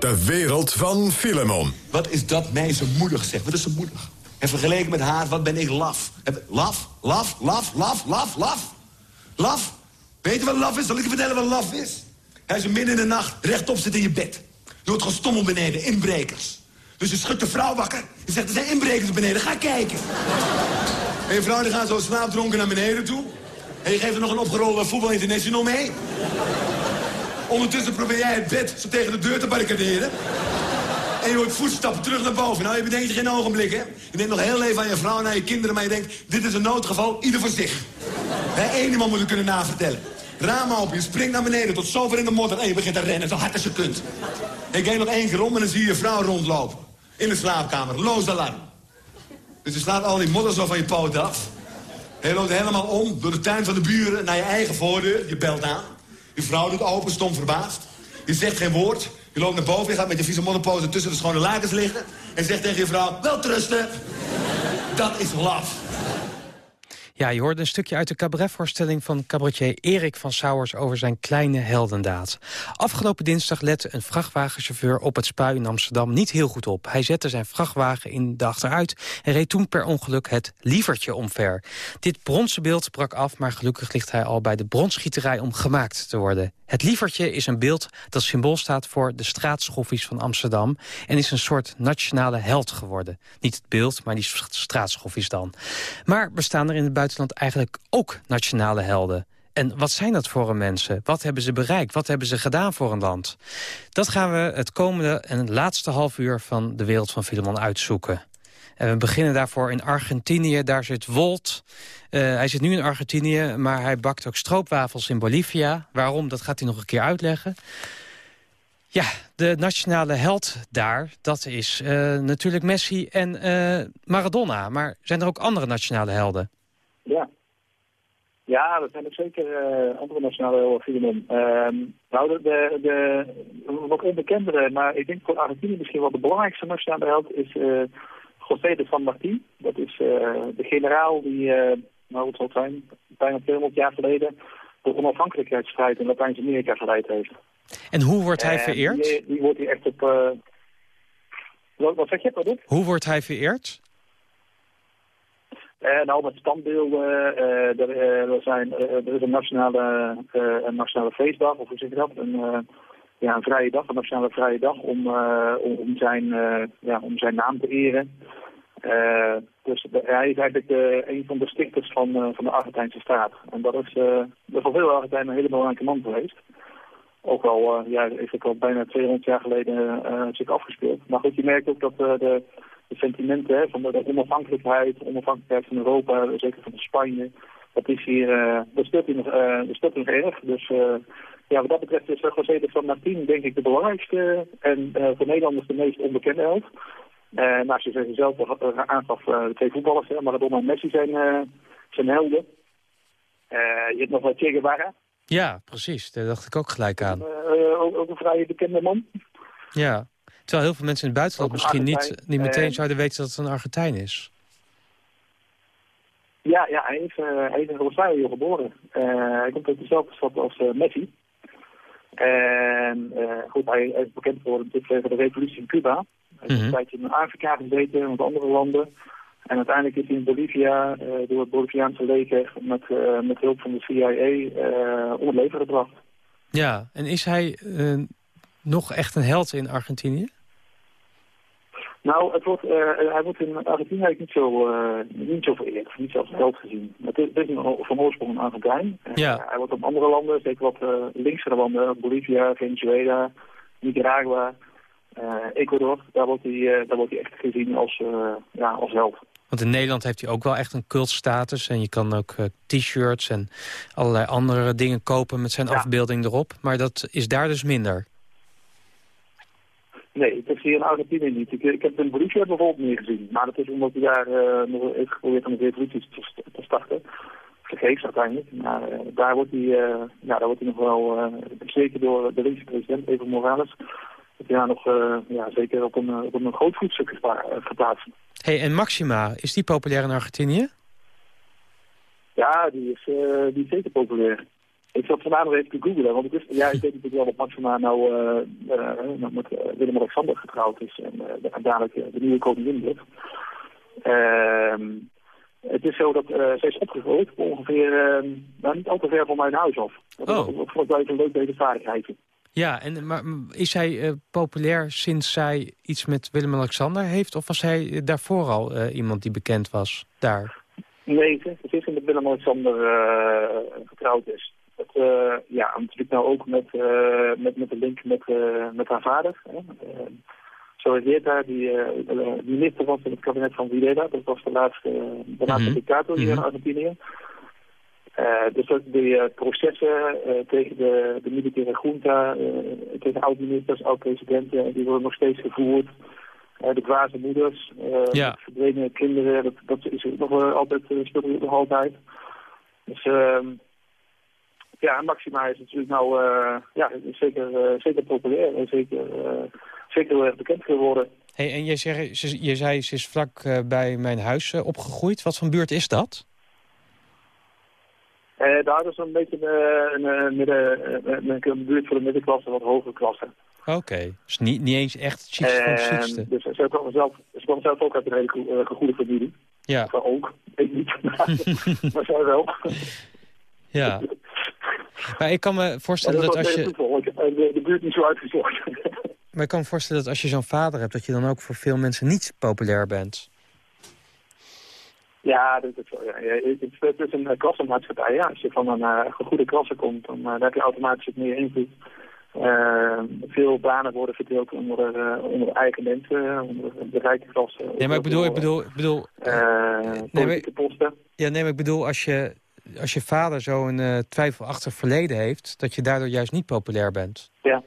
De wereld van Filemon. Wat is dat meisje moedig, zeg. Wat is ze moedig? En vergeleken met haar, wat ben ik laf. En- Laf, laf, laf, laf, laf, laf. Laf? Weet je wat laf is? Zal ik je vertellen wat laf is? Hij is midden in de nacht rechtop zit in je bed. Hoort gestommel beneden, inbrekers. Dus je schudt de vrouw wakker. Je zegt, er zijn inbrekers beneden, ga kijken. En je vrouw die gaat zo slaapdronken naar beneden toe. En je geeft er nog een opgerolde voetbal international mee. Ondertussen probeer jij het bed zo tegen de deur te barricaderen. En je hoort voetstappen terug naar boven. Nou, je bedenkt geen ogenblik, hè? Je denkt nog heel even aan je vrouw en aan je kinderen... maar je denkt, dit is een noodgeval, ieder voor zich. Eén iemand moet het kunnen navertellen. Raam open, je springt naar beneden, tot zover in de modder... en je begint te rennen, zo hard als je kunt. Ik ga nog één keer om en dan zie je je vrouw rondlopen. In de slaapkamer, loos alarm. Dus je slaat al die modder zo van je poot af. Je loopt helemaal om, door de tuin van de buren... naar je eigen voordeur, je belt aan. Je vrouw doet open, stom verbaasd. Je zegt geen woord. Je loopt naar boven, je gaat met je vieze modderpoten tussen de schone lakens liggen... en zegt tegen je vrouw, wel trusten. Dat is laf. Ja, je hoorde een stukje uit de cabaretvoorstelling van cabaretier Erik van Sauers over zijn kleine heldendaad. Afgelopen dinsdag lette een vrachtwagenchauffeur op het spui in Amsterdam niet heel goed op. Hij zette zijn vrachtwagen in de achteruit en reed toen per ongeluk het lievertje omver. Dit bronzen beeld brak af, maar gelukkig ligt hij al bij de bronsschieterij om gemaakt te worden. Het lievertje is een beeld dat symbool staat voor de straatschoffies van Amsterdam... en is een soort nationale held geworden. Niet het beeld, maar die straatschoffies dan. Maar bestaan er in het buitenland eigenlijk ook nationale helden? En wat zijn dat voor een mensen? Wat hebben ze bereikt? Wat hebben ze gedaan voor een land? Dat gaan we het komende en laatste half uur van de wereld van Filemon uitzoeken. En we beginnen daarvoor in Argentinië. Daar zit Wolt. Uh, hij zit nu in Argentinië, maar hij bakt ook stroopwafels in Bolivia. Waarom, dat gaat hij nog een keer uitleggen. Ja, de nationale held daar, dat is uh, natuurlijk Messi en uh, Maradona. Maar zijn er ook andere nationale helden? Ja. Ja, dat zijn er zeker andere nationale helden. Uh, nou, de, de, de, wat onbekendere, maar ik denk voor Argentinië misschien wel de belangrijkste nationale held is... José de San Martín. Dat is uh, de generaal die, uh, nou het zal zijn, bijna 200 jaar geleden de onafhankelijkheidsstrijd in Latijns-Amerika geleid heeft. En hoe wordt hij vereerd? Die, die, wordt hier echt op... Uh... Wat, wat zeg je, wat Hoe wordt hij vereerd? nou, met standbeelden. er, er, zijn, er is een nationale, een nationale feestdag, of hoe zeg je dat? Een, ja, een vrije dag, een nationale vrije dag, om, uh, om, zijn, uh, ja, om zijn naam te eren. Uh, dus hij is eigenlijk een van de stichters van, van de Argentijnse staat. En dat is, dat voor veel Argentijnen een hele belangrijke man geweest. Ook al ja, is het al bijna 200 jaar geleden zich afgespeeld. Maar goed, je merkt ook dat de, de sentimenten hè, van de, de onafhankelijkheid, onafhankelijkheid van Europa, zeker van Spanje. Dat is hier, uh, dat speelt hier nog, uh, nog erg. Dus uh, ja, wat dat betreft is José de San Martin denk ik de belangrijkste en voor Nederlanders de meest onbekende. Uh, nou, ze zeggen zelf aangaf, de twee voetballers, hè, Maradona en Messi zijn, zijn helden. je hebt nog wat Che Guevara. Ja, precies. Daar dacht ik ook gelijk aan. Ook, ook, een vrij bekende man. Ja, terwijl heel veel mensen in het buitenland misschien niet, niet meteen zouden weten dat het een Argentijn is. Ja, ja hij, is, uh, hij is in Rosario geboren. Uh, hij komt uit dezelfde stad als uh, Messi. En goed, hij, is bekend geworden voor de revolutie in Cuba. Hij heeft mm een tijdje in Afrika gezeten, andere landen. En uiteindelijk is hij in Bolivia door het Boliviaanse leger met, met hulp van de CIA om het leven gebracht. Ja, en is hij nog echt een held in Argentinië? Nou, het wordt, uh, hij wordt in Argentinië niet zo, uh, niet zo vereerd, of niet zelfs held gezien. Het is, het is een, van oorsprong een Argentijn. Ja. Uh, hij wordt op andere landen, zeker wat linkse landen, Bolivia, Venezuela, Nicaragua, Ecuador, daar wordt, hij, daar wordt hij echt gezien als, ja, als held. Want in Nederland heeft hij ook wel echt een cultstatus. En je kan ook t-shirts en allerlei andere dingen kopen met zijn ja. afbeelding erop. Maar dat is daar dus minder. Nee, het is hier in Argentinië niet. Ik, ik heb in Bolivia bijvoorbeeld niet gezien. Maar dat is omdat hij daar uh, nog heeft geprobeerd om een revolutie te, te starten. Vergeefs uiteindelijk. Maar uh, daar, wordt hij, uh, ja, daar wordt hij nog wel, zeker door de linkse president Evo Morales, dat hij daar nog ja, zeker op een, op een groot voetstuk geplaatst. hey, en Maxima, is die populair in Argentinië? Ja, die is, die is zeker populair. Ik zat vandaag nog even te googlen, want ik wist, ja, ik weet natuurlijk wel dat Maxima nou, uh, uh, met uh, Willem-Alexander getrouwd is en dadelijk de nieuwe koningin wordt. Ehm, het is zo dat zij is opgegroeid ongeveer, ehm, nou niet al te ver van mijn huis af. Dat oh. vond ik wel even leuk deze vaardigheid. Ja, en maar is zij populair sinds zij iets met Willem-Alexander heeft? Of was hij daarvoor al iemand die bekend was daar? Nee, het is in de Willem-Alexander getrouwd is. Uh, ja, natuurlijk nou ook met, uh, met, met de link met, uh, met haar vader. Hè. zo is daar, die, die minister was in het kabinet van Videla. Dat was de laatste, de laatste Mhm. dictator hier Mhm. in Argentinië. dus dat de processen tegen de, de militaire junta, tegen oud-ministers, oud-presidenten, die worden nog steeds gevoerd. de dwaze moeders, Ja. verdwenen kinderen, dat, dat is ook nog wel altijd, speelt ook nog altijd. Dus... ehm ja, Maxima is natuurlijk nou uh, ja, zeker, uh, zeker populair en zeker, uh, zeker heel erg bekend geworden. Hey, en jij zei, ze, je zei ze is vlak bij mijn huis opgegroeid. Wat voor buurt is dat? Daar is een beetje een, een, midden, een buurt voor de middenklasse, wat hogere klasse. Oké, okay. dus niet, niet eens echt van het chiquste. Dus ze kwam zelf, ze kwam zelf ook uit een hele goede familie. Ja. Ook, ik niet, maar zij wel. Ja. Maar ik kan me voorstellen dat, dat als je... De, de buurt niet zo uitgezocht. maar ik kan me voorstellen dat als je zo'n vader hebt... dat je dan ook voor veel mensen niet populair bent. Ja, dat is wel. Ja. Het is een klassenmaatschappij. Ja. Als je van een uh, goede klasse komt, dan, uh, heb je automatisch meer invloed. Uh, veel banen worden verdeeld onder, uh, onder eigen mensen, onder de rijke klasse. Nee, maar ik bedoel... Ik bedoel, ik bedoel nee, maar, posten. Ja, nee, maar ik bedoel, als je als je vader zo'n uh, twijfelachtig verleden heeft... dat je daardoor juist niet populair bent. Ja.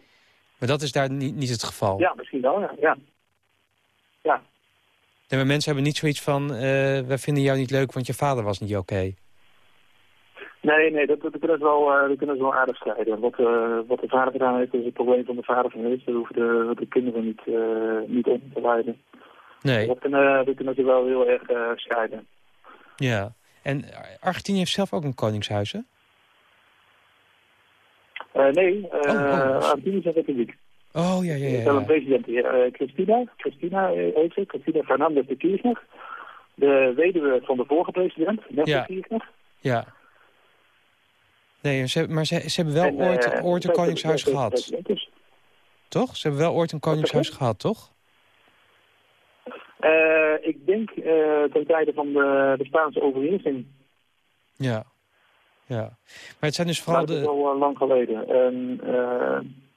Maar dat is daar niet, niet het geval. Ja, misschien wel, ja. ja. ja. Nee, maar mensen hebben niet zoiets van... Uh, wij vinden jou niet leuk, want je vader was niet oké. Okay. Nee, nee, dat, dat, kunnen ze wel, uh, dat kunnen ze wel aardig scheiden. Wat, uh, wat de vader gedaan heeft, is het probleem van de vader geweest. Daar hoeven de, de kinderen niet, niet om te leiden. Nee. Dat kunnen, dat kunnen ze wel heel erg scheiden. Ja. En Argentinië heeft zelf ook een koningshuis, hè? Uh, nee, uh, oh, oh. Argentinië is een republiek. Oh, ja, ja, ja. Is een president hier, uh, Cristina, Cristina heet ze, Cristina Fernandez de Kirchner. De weduwe van de vorige president, Néstor ja. Kirchner. Ja. Nee, ze, maar ze, ze hebben wel en, ooit, ooit een koningshuis gehad. Toch? Ze hebben wel ooit een koningshuis gehad, toch? Uh, ik denk uh, ten tijde van de, de Spaanse overheersing. Ja. ja. Maar het zijn dus vooral dat de... is al uh, lang geleden. En,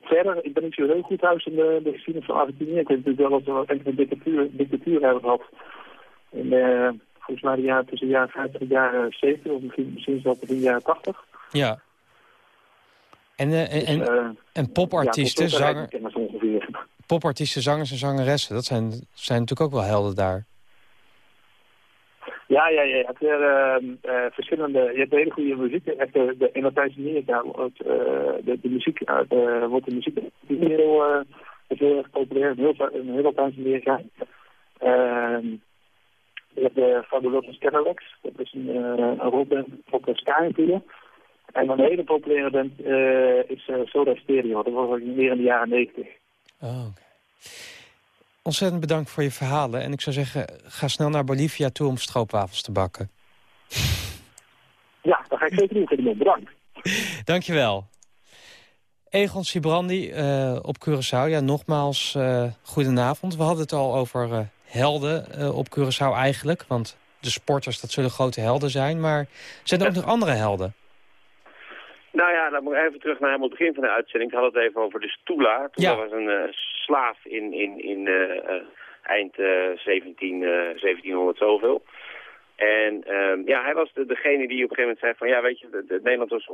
verder, ik ben niet zo heel goed thuis in de, de geschiedenis van Argentinië. Ik weet natuurlijk wel dat we enkele dictatuur, dictatuur hebben gehad. In, volgens mij de jaren tussen de jaren 50 en de jaren 70, of misschien, misschien zelfs in de jaren 80. Ja. En, uh, en, Dus, eh, en popartiesten, ja, zanger, ken ik het ongeveer. Popartiesten, zangers en zangeressen, dat zijn, zijn natuurlijk ook wel helden daar. Ja, ja, ja. Je hebt ehm, eh, verschillende... Je hebt hele goede muziek. Echt, de, de, in Latijns-Amerika wordt eh, de, de muziek... eh, wordt de muziek heel, heel erg populair. In heel, in heel Latijns-Amerika. Ehm, je hebt de Fabulous Cadillacs. Dat is een, een rockband ska invloeden. En een hele populaire band is Soda Stereo. Dat was meer in de jaren 90. Oh, oké. Ontzettend bedankt voor je verhalen. En ik zou zeggen, ga snel naar Bolivia toe om stroopwafels te bakken. Ja, dat ga ik zeker doen. Bedankt. Dankjewel. Egon Sibrandi eh, op Curaçao. Ja, nogmaals, eh goedenavond. We hadden het al over eh, helden eh, op Curaçao eigenlijk. Want de sporters, dat zullen grote helden zijn. Maar zijn er ook nog andere helden? Nou ja, dan moet ik even terug naar helemaal het begin van de uitzending. Ik had het even over de Stula. Toen Ja. was een eh, slaaf in, in, in eh, eh, eind eh, 17, eh, 1700 zoveel. En ehm, ja, hij was de, degene die op een gegeven moment zei van... ja, weet je, de, de- Nederland, was,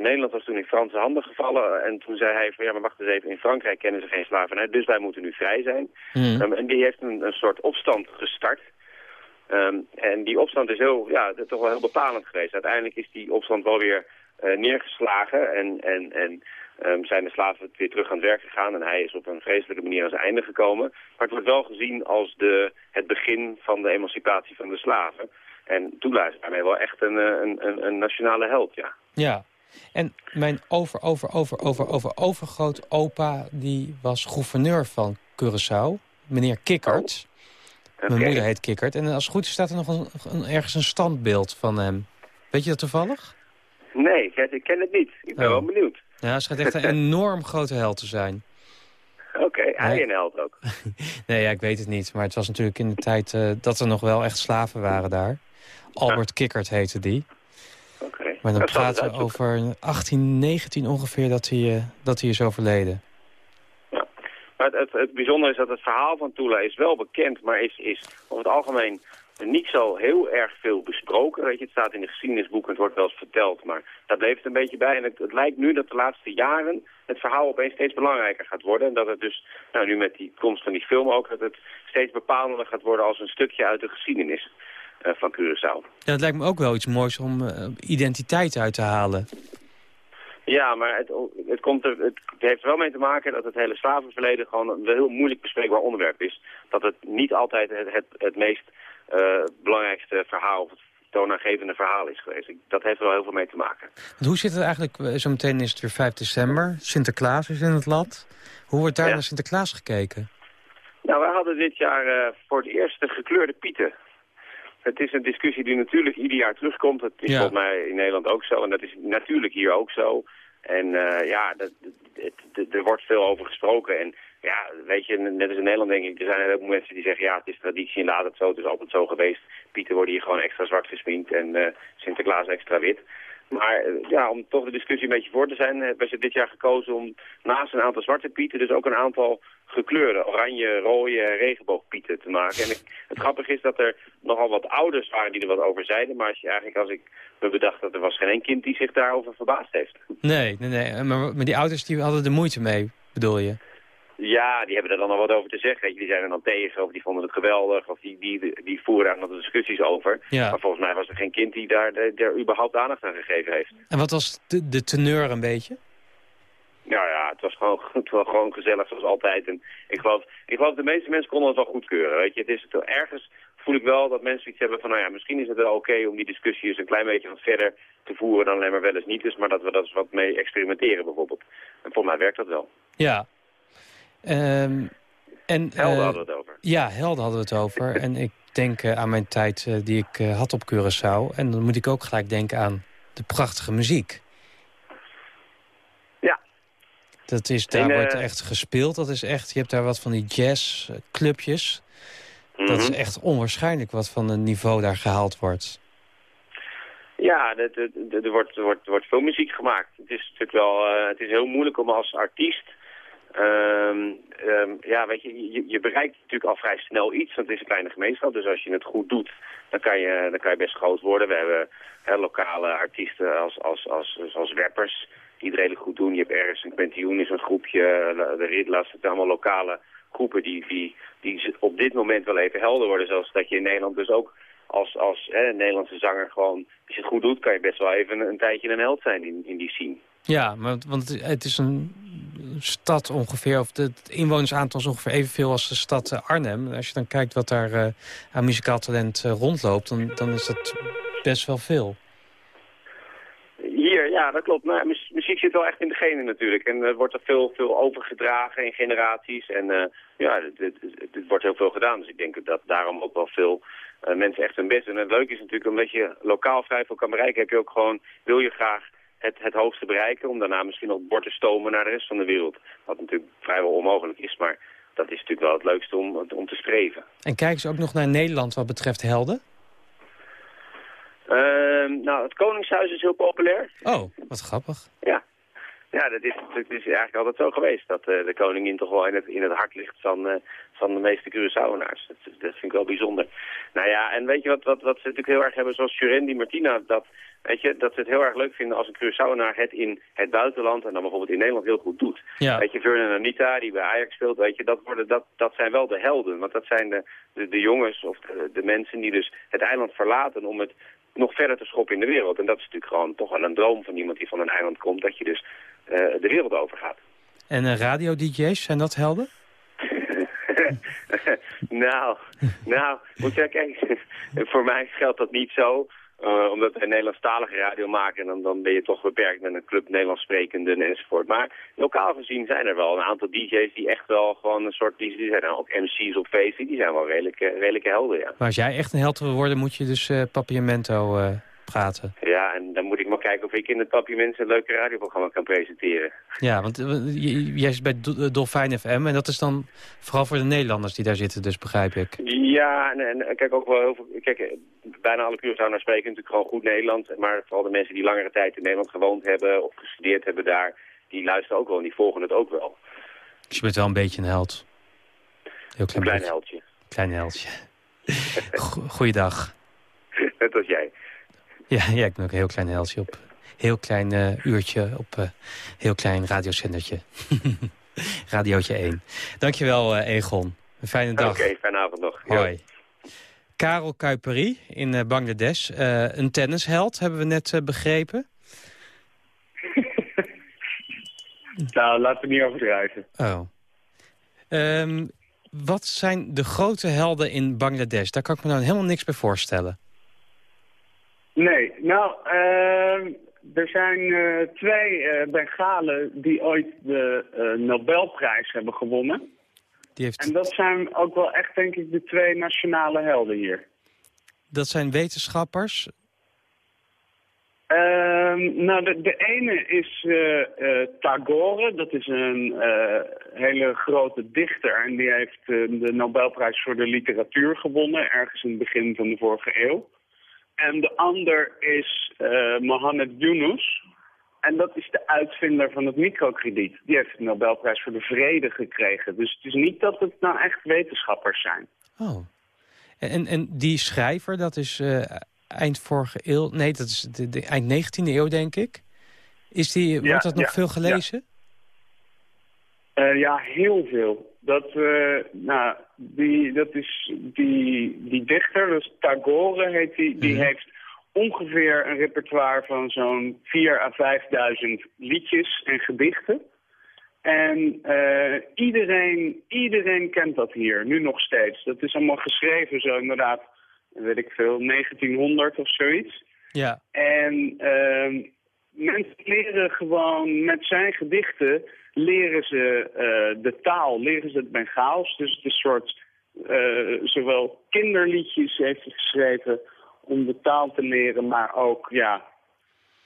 Nederland was toen in Franse handen gevallen. En toen zei hij van, ja, maar wacht eens even, in Frankrijk kennen ze geen slavernij. Dus wij moeten nu vrij zijn. Hmm. Ehm, en die heeft een, een soort opstand gestart. Ehm, en die opstand is heel, ja, toch wel heel bepalend geweest. Uiteindelijk is die opstand wel weer neergeslagen en, en, en ehm, zijn de slaven weer terug aan het werk gegaan. En hij is op een vreselijke manier aan zijn einde gekomen. Maar het wordt wel gezien als de, het begin van de emancipatie van de slaven. En Tula is daarmee wel echt een, eh, een, een, een nationale held, ja. Ja. En mijn over, over, over, over, over, overgroot opa... die was gouverneur van Curaçao. Meneer Kikkert. Mijn Oké. moeder heet Kikkert. En als het goed is staat er nog een- ergens een standbeeld van hem. Weet je dat toevallig? Nee, ik, ik ken het niet. Ik ben Oh. wel benieuwd. Ja, hij schijnt echt een enorm grote held te zijn. Oké, hij Nee. een held ook. Nee, ja, ik weet het niet. Maar het was natuurlijk in de tijd eh, dat er nog wel echt slaven waren daar. Albert Kikkert heette die. Oké. Maar dan Dat praten we over 1819 ongeveer dat hij, eh, dat hij is overleden. Maar het, het, het bijzondere is dat het verhaal van Tula is wel bekend, maar is, is over het algemeen niet zo heel erg veel besproken. Weet je, het staat in de geschiedenisboeken, het wordt wel eens verteld, maar daar bleef het een beetje bij. En het, het lijkt nu dat de laatste jaren het verhaal opeens steeds belangrijker gaat worden. En dat het dus, nou nu met die komst van die film ook, dat het steeds bepalender gaat worden als een stukje uit de geschiedenis eh, van Curaçao. Ja, het lijkt me ook wel iets moois om eh, identiteit uit te halen. Ja, maar het, het, komt er, het heeft er wel mee te maken dat het hele slavenverleden gewoon een heel moeilijk bespreekbaar onderwerp is. Dat het niet altijd het, het, het meest eh, belangrijkste verhaal of het toonaangevende verhaal is geweest. Dat heeft er wel heel veel mee te maken. Want hoe zit het eigenlijk? eh, Zometeen is het weer 5 december. Sinterklaas is in het land. Hoe wordt daar Ja. naar Sinterklaas gekeken? Nou, wij hadden dit jaar eh, voor het eerst de gekleurde pieten. Het is een discussie die natuurlijk ieder jaar terugkomt. Het is Ja. volgens mij in Nederland ook zo. En dat is natuurlijk hier ook zo. En eh, ja, dat, het- er wordt veel over gesproken. En ja, weet je, net als in Nederland denk ik, er zijn heleboel mensen die zeggen... ja, het is traditie en laat het zo, het is altijd zo geweest. Pieten worden hier gewoon extra zwart gesminkt en eh, Sinterklaas extra wit. Maar eh, ja, om toch de discussie een beetje voor te zijn... hebben ze dit jaar gekozen om naast een aantal zwarte pieten... dus ook een aantal gekleurde, oranje, rode, regenboogpieten te maken. En ik, het grappige is dat er nogal wat ouders waren die er wat over zeiden. Maar als je eigenlijk, als ik me bedacht dat er was geen kind die zich daarover verbaasd heeft. Nee, nee, nee. eh, Maar, maar die ouders die hadden er moeite mee, bedoel je? Ja, die hebben er dan nog wat over te zeggen. Weet je, die zijn er dan tegen, of die vonden het geweldig, of die, die, die voeren daar nog discussies over. Ja. Maar volgens mij was er geen kind die daar, daar überhaupt aandacht aan gegeven heeft. En wat was de, de teneur een beetje? Nou ja, het was gewoon, het was gewoon gezellig zoals altijd. En ik geloof, ik geloof de meeste mensen konden het wel goedkeuren. Weet je, het is het ergens voel ik wel dat mensen iets hebben van, nou ja, misschien is het wel oké om die discussie eens een klein beetje wat verder te voeren dan alleen maar wel eens niet is, maar dat we dat eens wat mee experimenteren bijvoorbeeld. En volgens mij werkt dat wel. Ja. Ehm, en, Helden eh, hadden we het over. Ja, helden hadden we het over. en ik denk eh, aan mijn tijd eh, die ik had op Curaçao. En dan moet ik ook gelijk denken aan de prachtige muziek. Ja. Dat is, daar En, wordt echt gespeeld. Dat is echt, je hebt daar wat van die jazzclubjes. Dat is Mhm. echt onwaarschijnlijk wat van een niveau daar gehaald wordt. Ja, er, wordt, wordt, wordt veel muziek gemaakt. Het is natuurlijk wel, het is heel moeilijk om als artiest Ehm, ehm, ja, weet je, je, bereikt natuurlijk al vrij snel iets, want het is een kleine gemeenschap. Dus als je het goed doet, dan kan je, dan kan je best groot worden. We hebben hè, lokale artiesten als, als, als, als rappers die het redelijk goed doen. Je hebt ergens een Quention is een groepje, de Riddlers, het zijn allemaal lokale groepen die, die, die op dit moment wel even helder worden. Zoals dat je in Nederland dus ook als, als hè, Nederlandse zanger gewoon, als je het goed doet, kan je best wel even een, een tijdje een held zijn in, in die scene. Ja, want, het is een stad ongeveer, of het inwonersaantal is ongeveer evenveel als de stad eh, Arnhem. Als je dan kijkt wat daar uh, aan muzikaal talent uh, rondloopt, dan, dan is dat best wel veel. Hier, ja, dat klopt. Nou, muziek zit wel echt in de genen natuurlijk. En er wordt er veel, veel overgedragen in generaties. En ja, het wordt heel veel gedaan. Dus ik denk dat daarom ook wel veel mensen echt hun best doen. En het leuke is natuurlijk, omdat je lokaal vrij veel kan bereiken, heb je ook gewoon, wil je graag het, het hoogste bereiken... om daarna misschien op bord te stomen naar de rest van de wereld. Wat natuurlijk vrijwel onmogelijk is, maar dat is natuurlijk wel het leukste om, om te streven. En kijken ze ook nog naar Nederland wat betreft helden? Uh, nou, het Koningshuis is heel populair. Oh, wat grappig. Ja, ja, dat is, dat is eigenlijk altijd zo geweest. Dat uh, de koningin toch wel in het, in het hart ligt van, uh, van de meeste Curaçaoenaars. Dat, dat vind ik wel bijzonder. Nou ja, en weet je wat, wat, wat ze natuurlijk heel erg hebben, zoals Jurendi Martina, dat, weet je, dat ze het heel erg leuk vinden als een Curaçaoenaar het in het buitenland en dan bijvoorbeeld in Nederland heel goed doet. Ja. Weet je, Vernon en Anita, die bij Ajax speelt, weet je, dat, worden, dat, dat zijn wel de helden. Want dat zijn de, de, de jongens of de, de mensen die dus het eiland verlaten om het nog verder te schoppen in de wereld. En dat is natuurlijk gewoon toch wel een droom van iemand die van een eiland komt, dat je dus uh, de wereld overgaat. En uh, radio-dj's, zijn dat helden? nou, nou, moet je kijken, voor mij geldt dat niet zo. Uh, omdat een Nederlandstalige radio maken, dan, dan ben je toch beperkt met een club Nederlands sprekenden enzovoort. Maar lokaal gezien zijn er wel een aantal DJ's die echt wel gewoon een soort, die, zijn ook MC's op feesten, die zijn wel redelijke, redelijke helden, ja. Maar als jij echt een held wil worden, moet je dus uh, Papiamento praten. Ja, en dan moet ik maar kijken of ik in het Papiamento een leuke radioprogramma kan presenteren. Ja, want jij zit bij Dolfijn FM en dat is dan vooral voor de Nederlanders die daar zitten, dus begrijp ik. Ja, en, en kijk ook wel heel veel, kijk, bijna alle Curaçaoërs spreken natuurlijk gewoon goed Nederlands. Maar vooral de mensen die langere tijd in Nederland gewoond hebben of gestudeerd hebben daar, die luisteren ook wel en die volgen het ook wel. Dus je bent wel een beetje een held. Heel klein, een klein heldje. Klein heldje. Goeiedag. Net als jij. Ja, ja, ik ben ook een heel klein heldje op heel klein uh, uurtje op uh, heel klein radiozendertje. Radiootje 1. Dankjewel, uh, Egon. Een fijne dag. Oké, okay, fijne avond nog. Hoi. Karel Kuiperi in Bangladesh. Een tennisheld, hebben we net begrepen. nou, laten we niet overdrijven. Oh. Um, wat zijn de grote helden in Bangladesh? Daar kan ik me nou helemaal niks bij voorstellen. Nee, nou, ehm, er zijn twee Bengalen die ooit de Nobelprijs hebben gewonnen. Heeft... En dat zijn ook wel echt, denk ik, de twee nationale helden hier. Dat zijn wetenschappers? Uh, nou, de, de, ene is uh, uh, Tagore. Dat is een uh, hele grote dichter. En die heeft de Nobelprijs voor de literatuur gewonnen. Ergens in het begin van de vorige eeuw. En de ander is Mohammed Yunus. En dat is de uitvinder van het microkrediet. Die heeft de Nobelprijs voor de Vrede gekregen. Dus het is niet dat het nou echt wetenschappers zijn. Oh. En, en die schrijver, dat is uh, eind vorige eeuw... Nee, dat is de, de, eind 19e eeuw, denk ik. Is die, wordt dat nog ja, veel gelezen? Ja. Uh, ja, heel veel. Dat, uh, nou, die, dat is die, die dichter, dus Tagore heet die, die mm -hmm. heeft ongeveer een repertoire van zo'n 4 à 5.000 liedjes en gedichten. En uh, iedereen, iedereen kent dat hier, nu nog steeds. Dat is allemaal geschreven zo inderdaad, weet ik veel, 1900 of zoiets. Ja. En uh, mensen leren gewoon met zijn gedichten, leren ze uh, de taal, leren ze het Bengaals. Dus het is een soort, uh, zowel kinderliedjes heeft hij geschreven om de taal te leren, maar ook ja,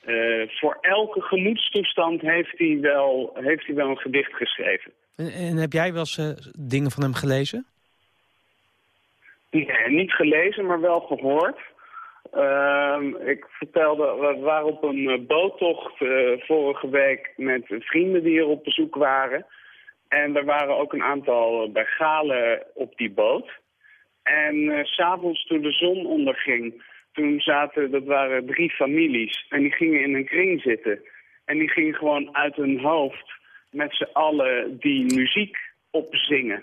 uh, voor elke gemoedstoestand heeft hij wel, heeft hij wel een gedicht geschreven. En, en heb jij wel eens dingen van hem gelezen? Nee, niet gelezen, maar wel gehoord. Ehm, ik vertelde, we waren op een eh, boottocht eh, vorige week met vrienden die hier op bezoek waren. En er waren ook een aantal Bengalen op die boot. En uh, s'avonds toen de zon onderging, toen zaten, dat waren drie families. En die gingen in een kring zitten. En die gingen gewoon uit hun hoofd met z'n allen die muziek opzingen.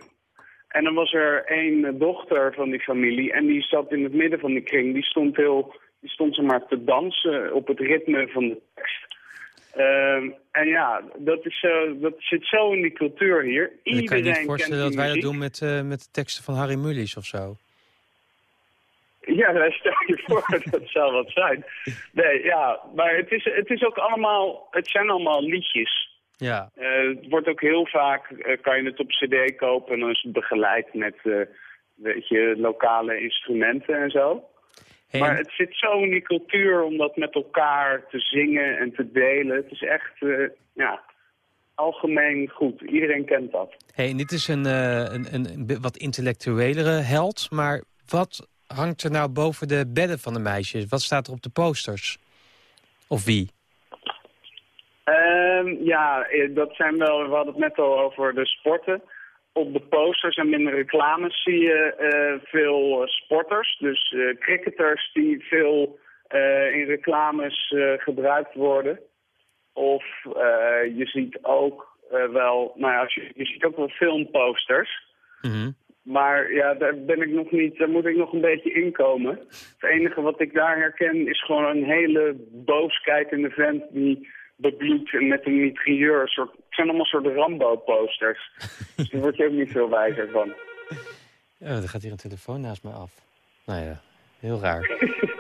En dan was er één dochter van die familie en die zat in het midden van die kring. Die stond, heel, die stond zeg maar te dansen op het ritme van de tekst. Ehm, en ja, dat, is, uh, dat zit zo in die cultuur hier. Iedereen kan je niet voorstellen dat wij dat doen met, uh, met de teksten van Harry Mullis of zo? Ja, stel je voor, dat zou wat zijn. Nee, ja, maar het is, het is ook allemaal, het zijn allemaal liedjes. Ja. Uh, het wordt ook heel vaak, uh, kan je het op cd kopen en dan is het begeleid met, uh, weet je, lokale instrumenten en zo. Hey, maar het zit zo in die cultuur om dat met elkaar te zingen en te delen. Het is echt, ja, algemeen goed. Iedereen kent dat. Hey, en dit is een, een, een wat intellectuelere held, maar wat hangt er nou boven de bedden van de meisjes? Wat staat er op de posters? Of wie? Um, ja, dat zijn wel, we hadden het net al over de sporten. Op de posters en in de reclames zie je uh, veel sporters. Dus uh, cricketers die veel uh, in reclames gebruikt worden. Of je ziet ook wel, nou ja, je, je, ziet ook wel filmposters. Mm -hmm. Maar ja, daar ben ik nog niet, daar moet ik nog een beetje inkomen. Het enige wat ik daar herken is gewoon een hele booskijkende vent die bebloed met een mitrailleur. Soort, het zijn allemaal soort Rambo-posters. dus daar word je ook niet veel wijzer van. Ja, er gaat hier een telefoon naast me af. Nou ja, heel raar.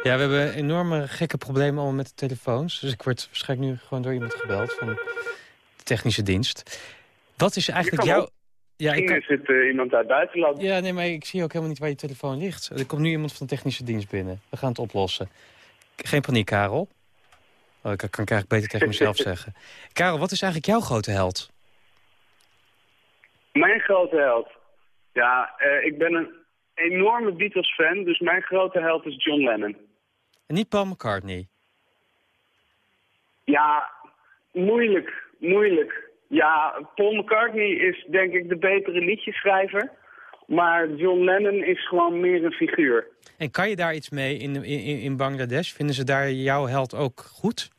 ja, we hebben enorme gekke problemen allemaal met de telefoons. Dus ik word waarschijnlijk nu gewoon door iemand gebeld van de technische dienst. Wat is eigenlijk jouw... Ja, Misschien kan... is het uh, iemand uit het buitenland. Ja, nee, maar ik zie ook helemaal niet waar je telefoon ligt. Er komt nu iemand van de technische dienst binnen. We gaan het oplossen. Geen paniek, Karel. Oh, ik kan eigenlijk beter tegen mezelf zeggen. Karel, wat is eigenlijk jouw grote held? Mijn grote held? Ja, uh, ik ben een enorme Beatles-fan, dus mijn grote held is John Lennon. En niet Paul McCartney? Ja, moeilijk, moeilijk. Ja, Paul McCartney is denk ik de betere liedjeschrijver. Maar John Lennon is gewoon meer een figuur. En kan je daar iets mee in, in, in Bangladesh? Vinden ze daar jouw held ook goed?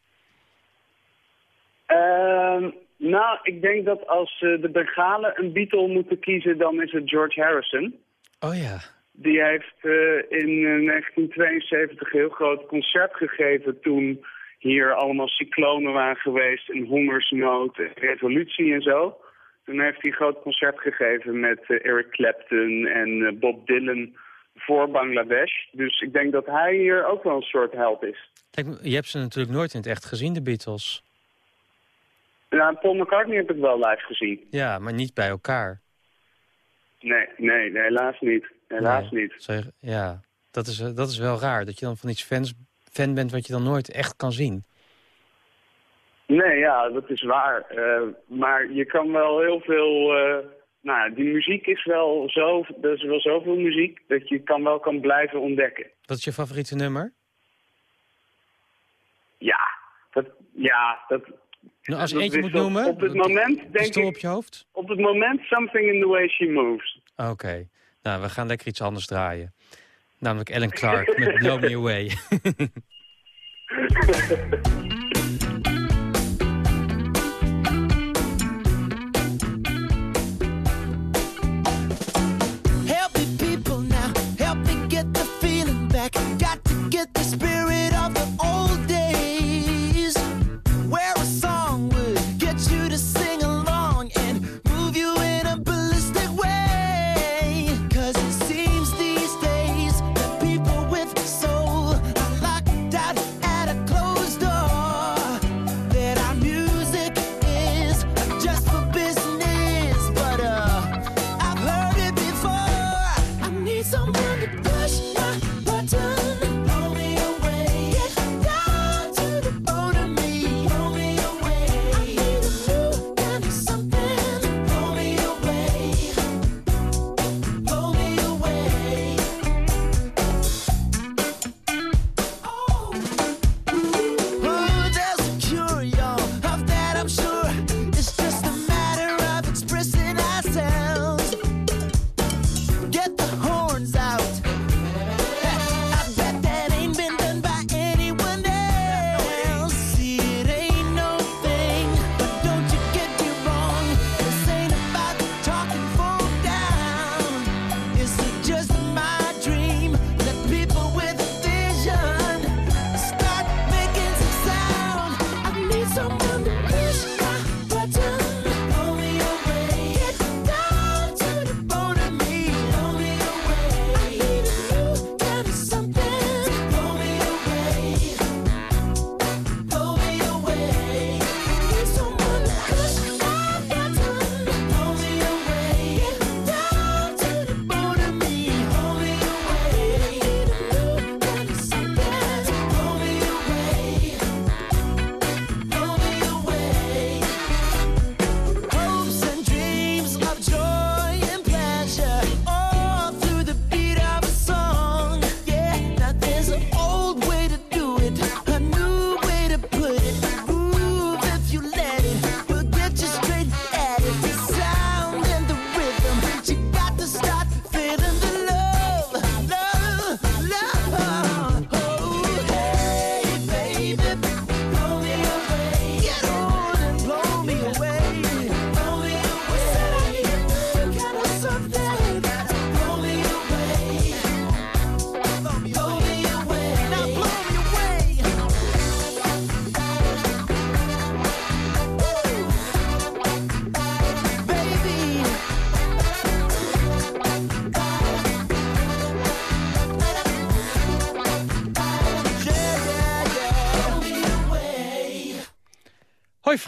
Uh, nou, ik denk dat als uh, de Bengalen een Beatle moeten kiezen, dan is het George Harrison. Oh ja. Die heeft uh, in 1972 een heel groot concert gegeven toen hier allemaal cyclonen waren geweest en hongersnood en revolutie en zo. Toen heeft hij een groot concert gegeven met uh, Eric Clapton en uh, Bob Dylan voor Bangladesh. Dus ik denk dat hij hier ook wel een soort held is. Kijk, je hebt ze natuurlijk nooit in het echt gezien, de Beatles. Ja, Paul McCartney heb ik wel live gezien. Ja, maar niet bij elkaar. Nee, nee, nee helaas niet. Helaas nee. niet. Ja, dat is, dat is wel raar. Dat je dan van iets fans, fan bent wat je dan nooit echt kan zien. Nee, ja, dat is waar. Uh, maar je kan wel heel veel... Uh, nou, die muziek is wel zo... Er is wel zoveel muziek dat je kan wel kan blijven ontdekken. Wat is je favoriete nummer? Ja, dat... Ja, dat nou, als je eentje moet noemen, op het moment, denk ik, op je hoofd? Op het moment, Something in the Way She Moves. Oké, okay. nou, we gaan lekker iets anders draaien. Namelijk Ellen Clark met Blow Me Away.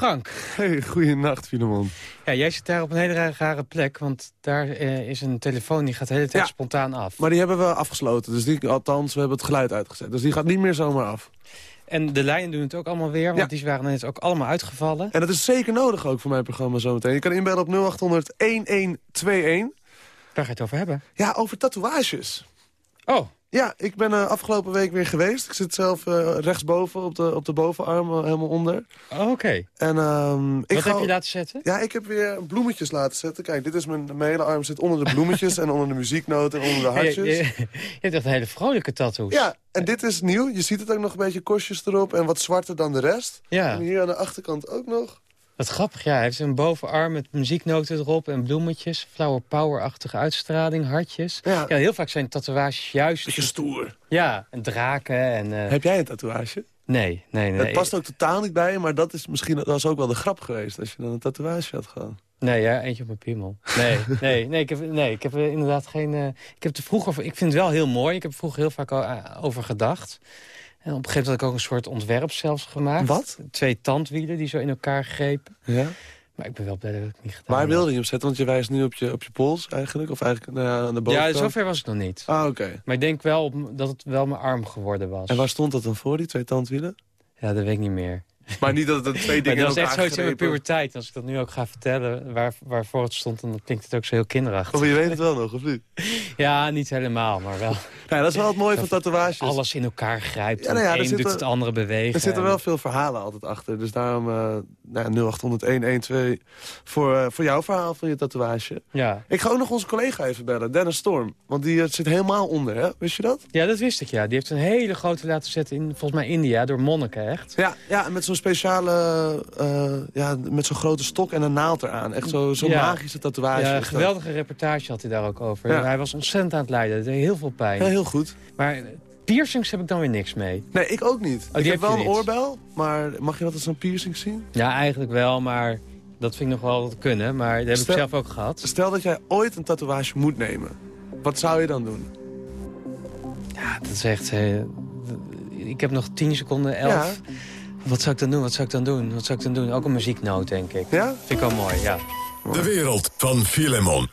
Frank. Hey, goeienacht Filemon. Ja, jij zit daar op een hele rare, plek, want daar eh, is een telefoon die gaat de hele tijd Ja. spontaan af. Maar die hebben we afgesloten, dus die, althans, we hebben het geluid uitgezet. Dus die gaat niet meer zomaar af. En de lijnen doen het ook allemaal weer, want Ja. die waren net ook allemaal uitgevallen. En dat is zeker nodig ook voor mijn programma zometeen. Je kan inbellen op 0800 1121. Waar ga je het over hebben? Ja, over tatoeages. Oh, Ja, ik ben eh, afgelopen week weer geweest. Ik zit zelf eh, rechtsboven op de, op de bovenarm, eh, helemaal onder. oh, oké. En, ehm, ik Wat ga- heb je laten zetten? Ja, ik heb weer bloemetjes laten zetten. Kijk, dit is mijn, mijn hele arm zit onder de bloemetjes en onder de muzieknoten en onder de Je, hartjes. je, je hebt echt hele vrolijke tattoos. Ja, en dit is nieuw. Je ziet het ook nog een beetje korstjes erop en wat zwarter dan de rest. Ja. En hier aan de achterkant ook nog. Wat grappig, ja. Hij heeft een bovenarm met muzieknoten erop en bloemetjes. Flower power-achtige uitstraling, hartjes. Ja. Ja, heel vaak zijn tatoeages juist... Beetje stoer. Ja, en draken en... eh, Heb jij een tatoeage? Nee, nee, nee. Het past ook totaal niet bij je, maar dat is misschien dat was ook wel de grap geweest... als je dan een tatoeage had gehad. Nee, ja, eentje op mijn piemel. Nee, nee, nee, ik heb, nee, ik heb eh, inderdaad geen... eh, ik heb er vroeger... Ik vind het wel heel mooi. Ik heb er vroeger heel vaak al, over gedacht. En op een gegeven moment had ik ook een soort ontwerp zelfs gemaakt. Wat? Twee tandwielen die zo in elkaar grepen. Ja? Maar ik ben wel blij dat ik het niet gedaan Waar wilde je hem zetten? Want je wijst nu op je, op je pols eigenlijk. Of eigenlijk aan de bovenkant. Ja, zover was ik nog niet. Ah, oké. Maar ik denk wel op, dat het wel mijn arm geworden was. En waar stond dat dan voor, die twee tandwielen? Ja, dat weet ik niet meer. Maar niet dat het twee Maar dingen dat in echt zoiets in mijn puberteit. Als ik dat nu ook ga vertellen waar, waarvoor het stond... dan klinkt het ook zo heel kinderachtig. Oh, je weet het wel nog, of niet? Ja, niet helemaal, maar wel. Ja, dat is wel het mooie van tatoeages. Alles in elkaar grijpt. Ja, nou ja, en er zitten- doet het andere bewegen. Er zitten en- wel veel verhalen altijd achter. Dus daarom eh nou, 0800 voor, eh, voor jouw verhaal van je tatoeage. Ja. Ik ga ook nog onze collega even bellen, Dennis Storm. Want die eh, zit helemaal onder, hè? Wist je dat? ja, dat wist ik, ja. Die heeft een hele grote laten zetten in, volgens mij, India. Door monniken, echt. Ja, ja met zo'n speciale, eh, ja, met zo'n grote stok en een naald eraan. Echt zo'n zo Ja. magische tatoeage. Ja, een dat. geweldige reportage had hij daar ook over. Ja. Hij was ontzettend aan het lijden. Het deed heel veel pijn. Ja, heel goed. Maar piercings heb ik dan weer niks mee. Nee, ik ook niet. die ik heb heb wel een oorbel, maar mag je dat als een piercing zien? Ja, eigenlijk wel, maar dat vind ik nog wel te kunnen. Maar dat heb Stel- ik zelf ook gehad. Stel dat jij ooit een tatoeage moet nemen. Wat zou je dan doen? Ja, dat is echt... eh, ik heb nog 10 seconden, 11. Ja. Wat zou ik dan doen? Wat zou ik dan doen? Wat zou ik dan doen? Ook een muzieknoot, denk ik. Ja? Vind ik wel mooi, ja. De wereld van Filemon.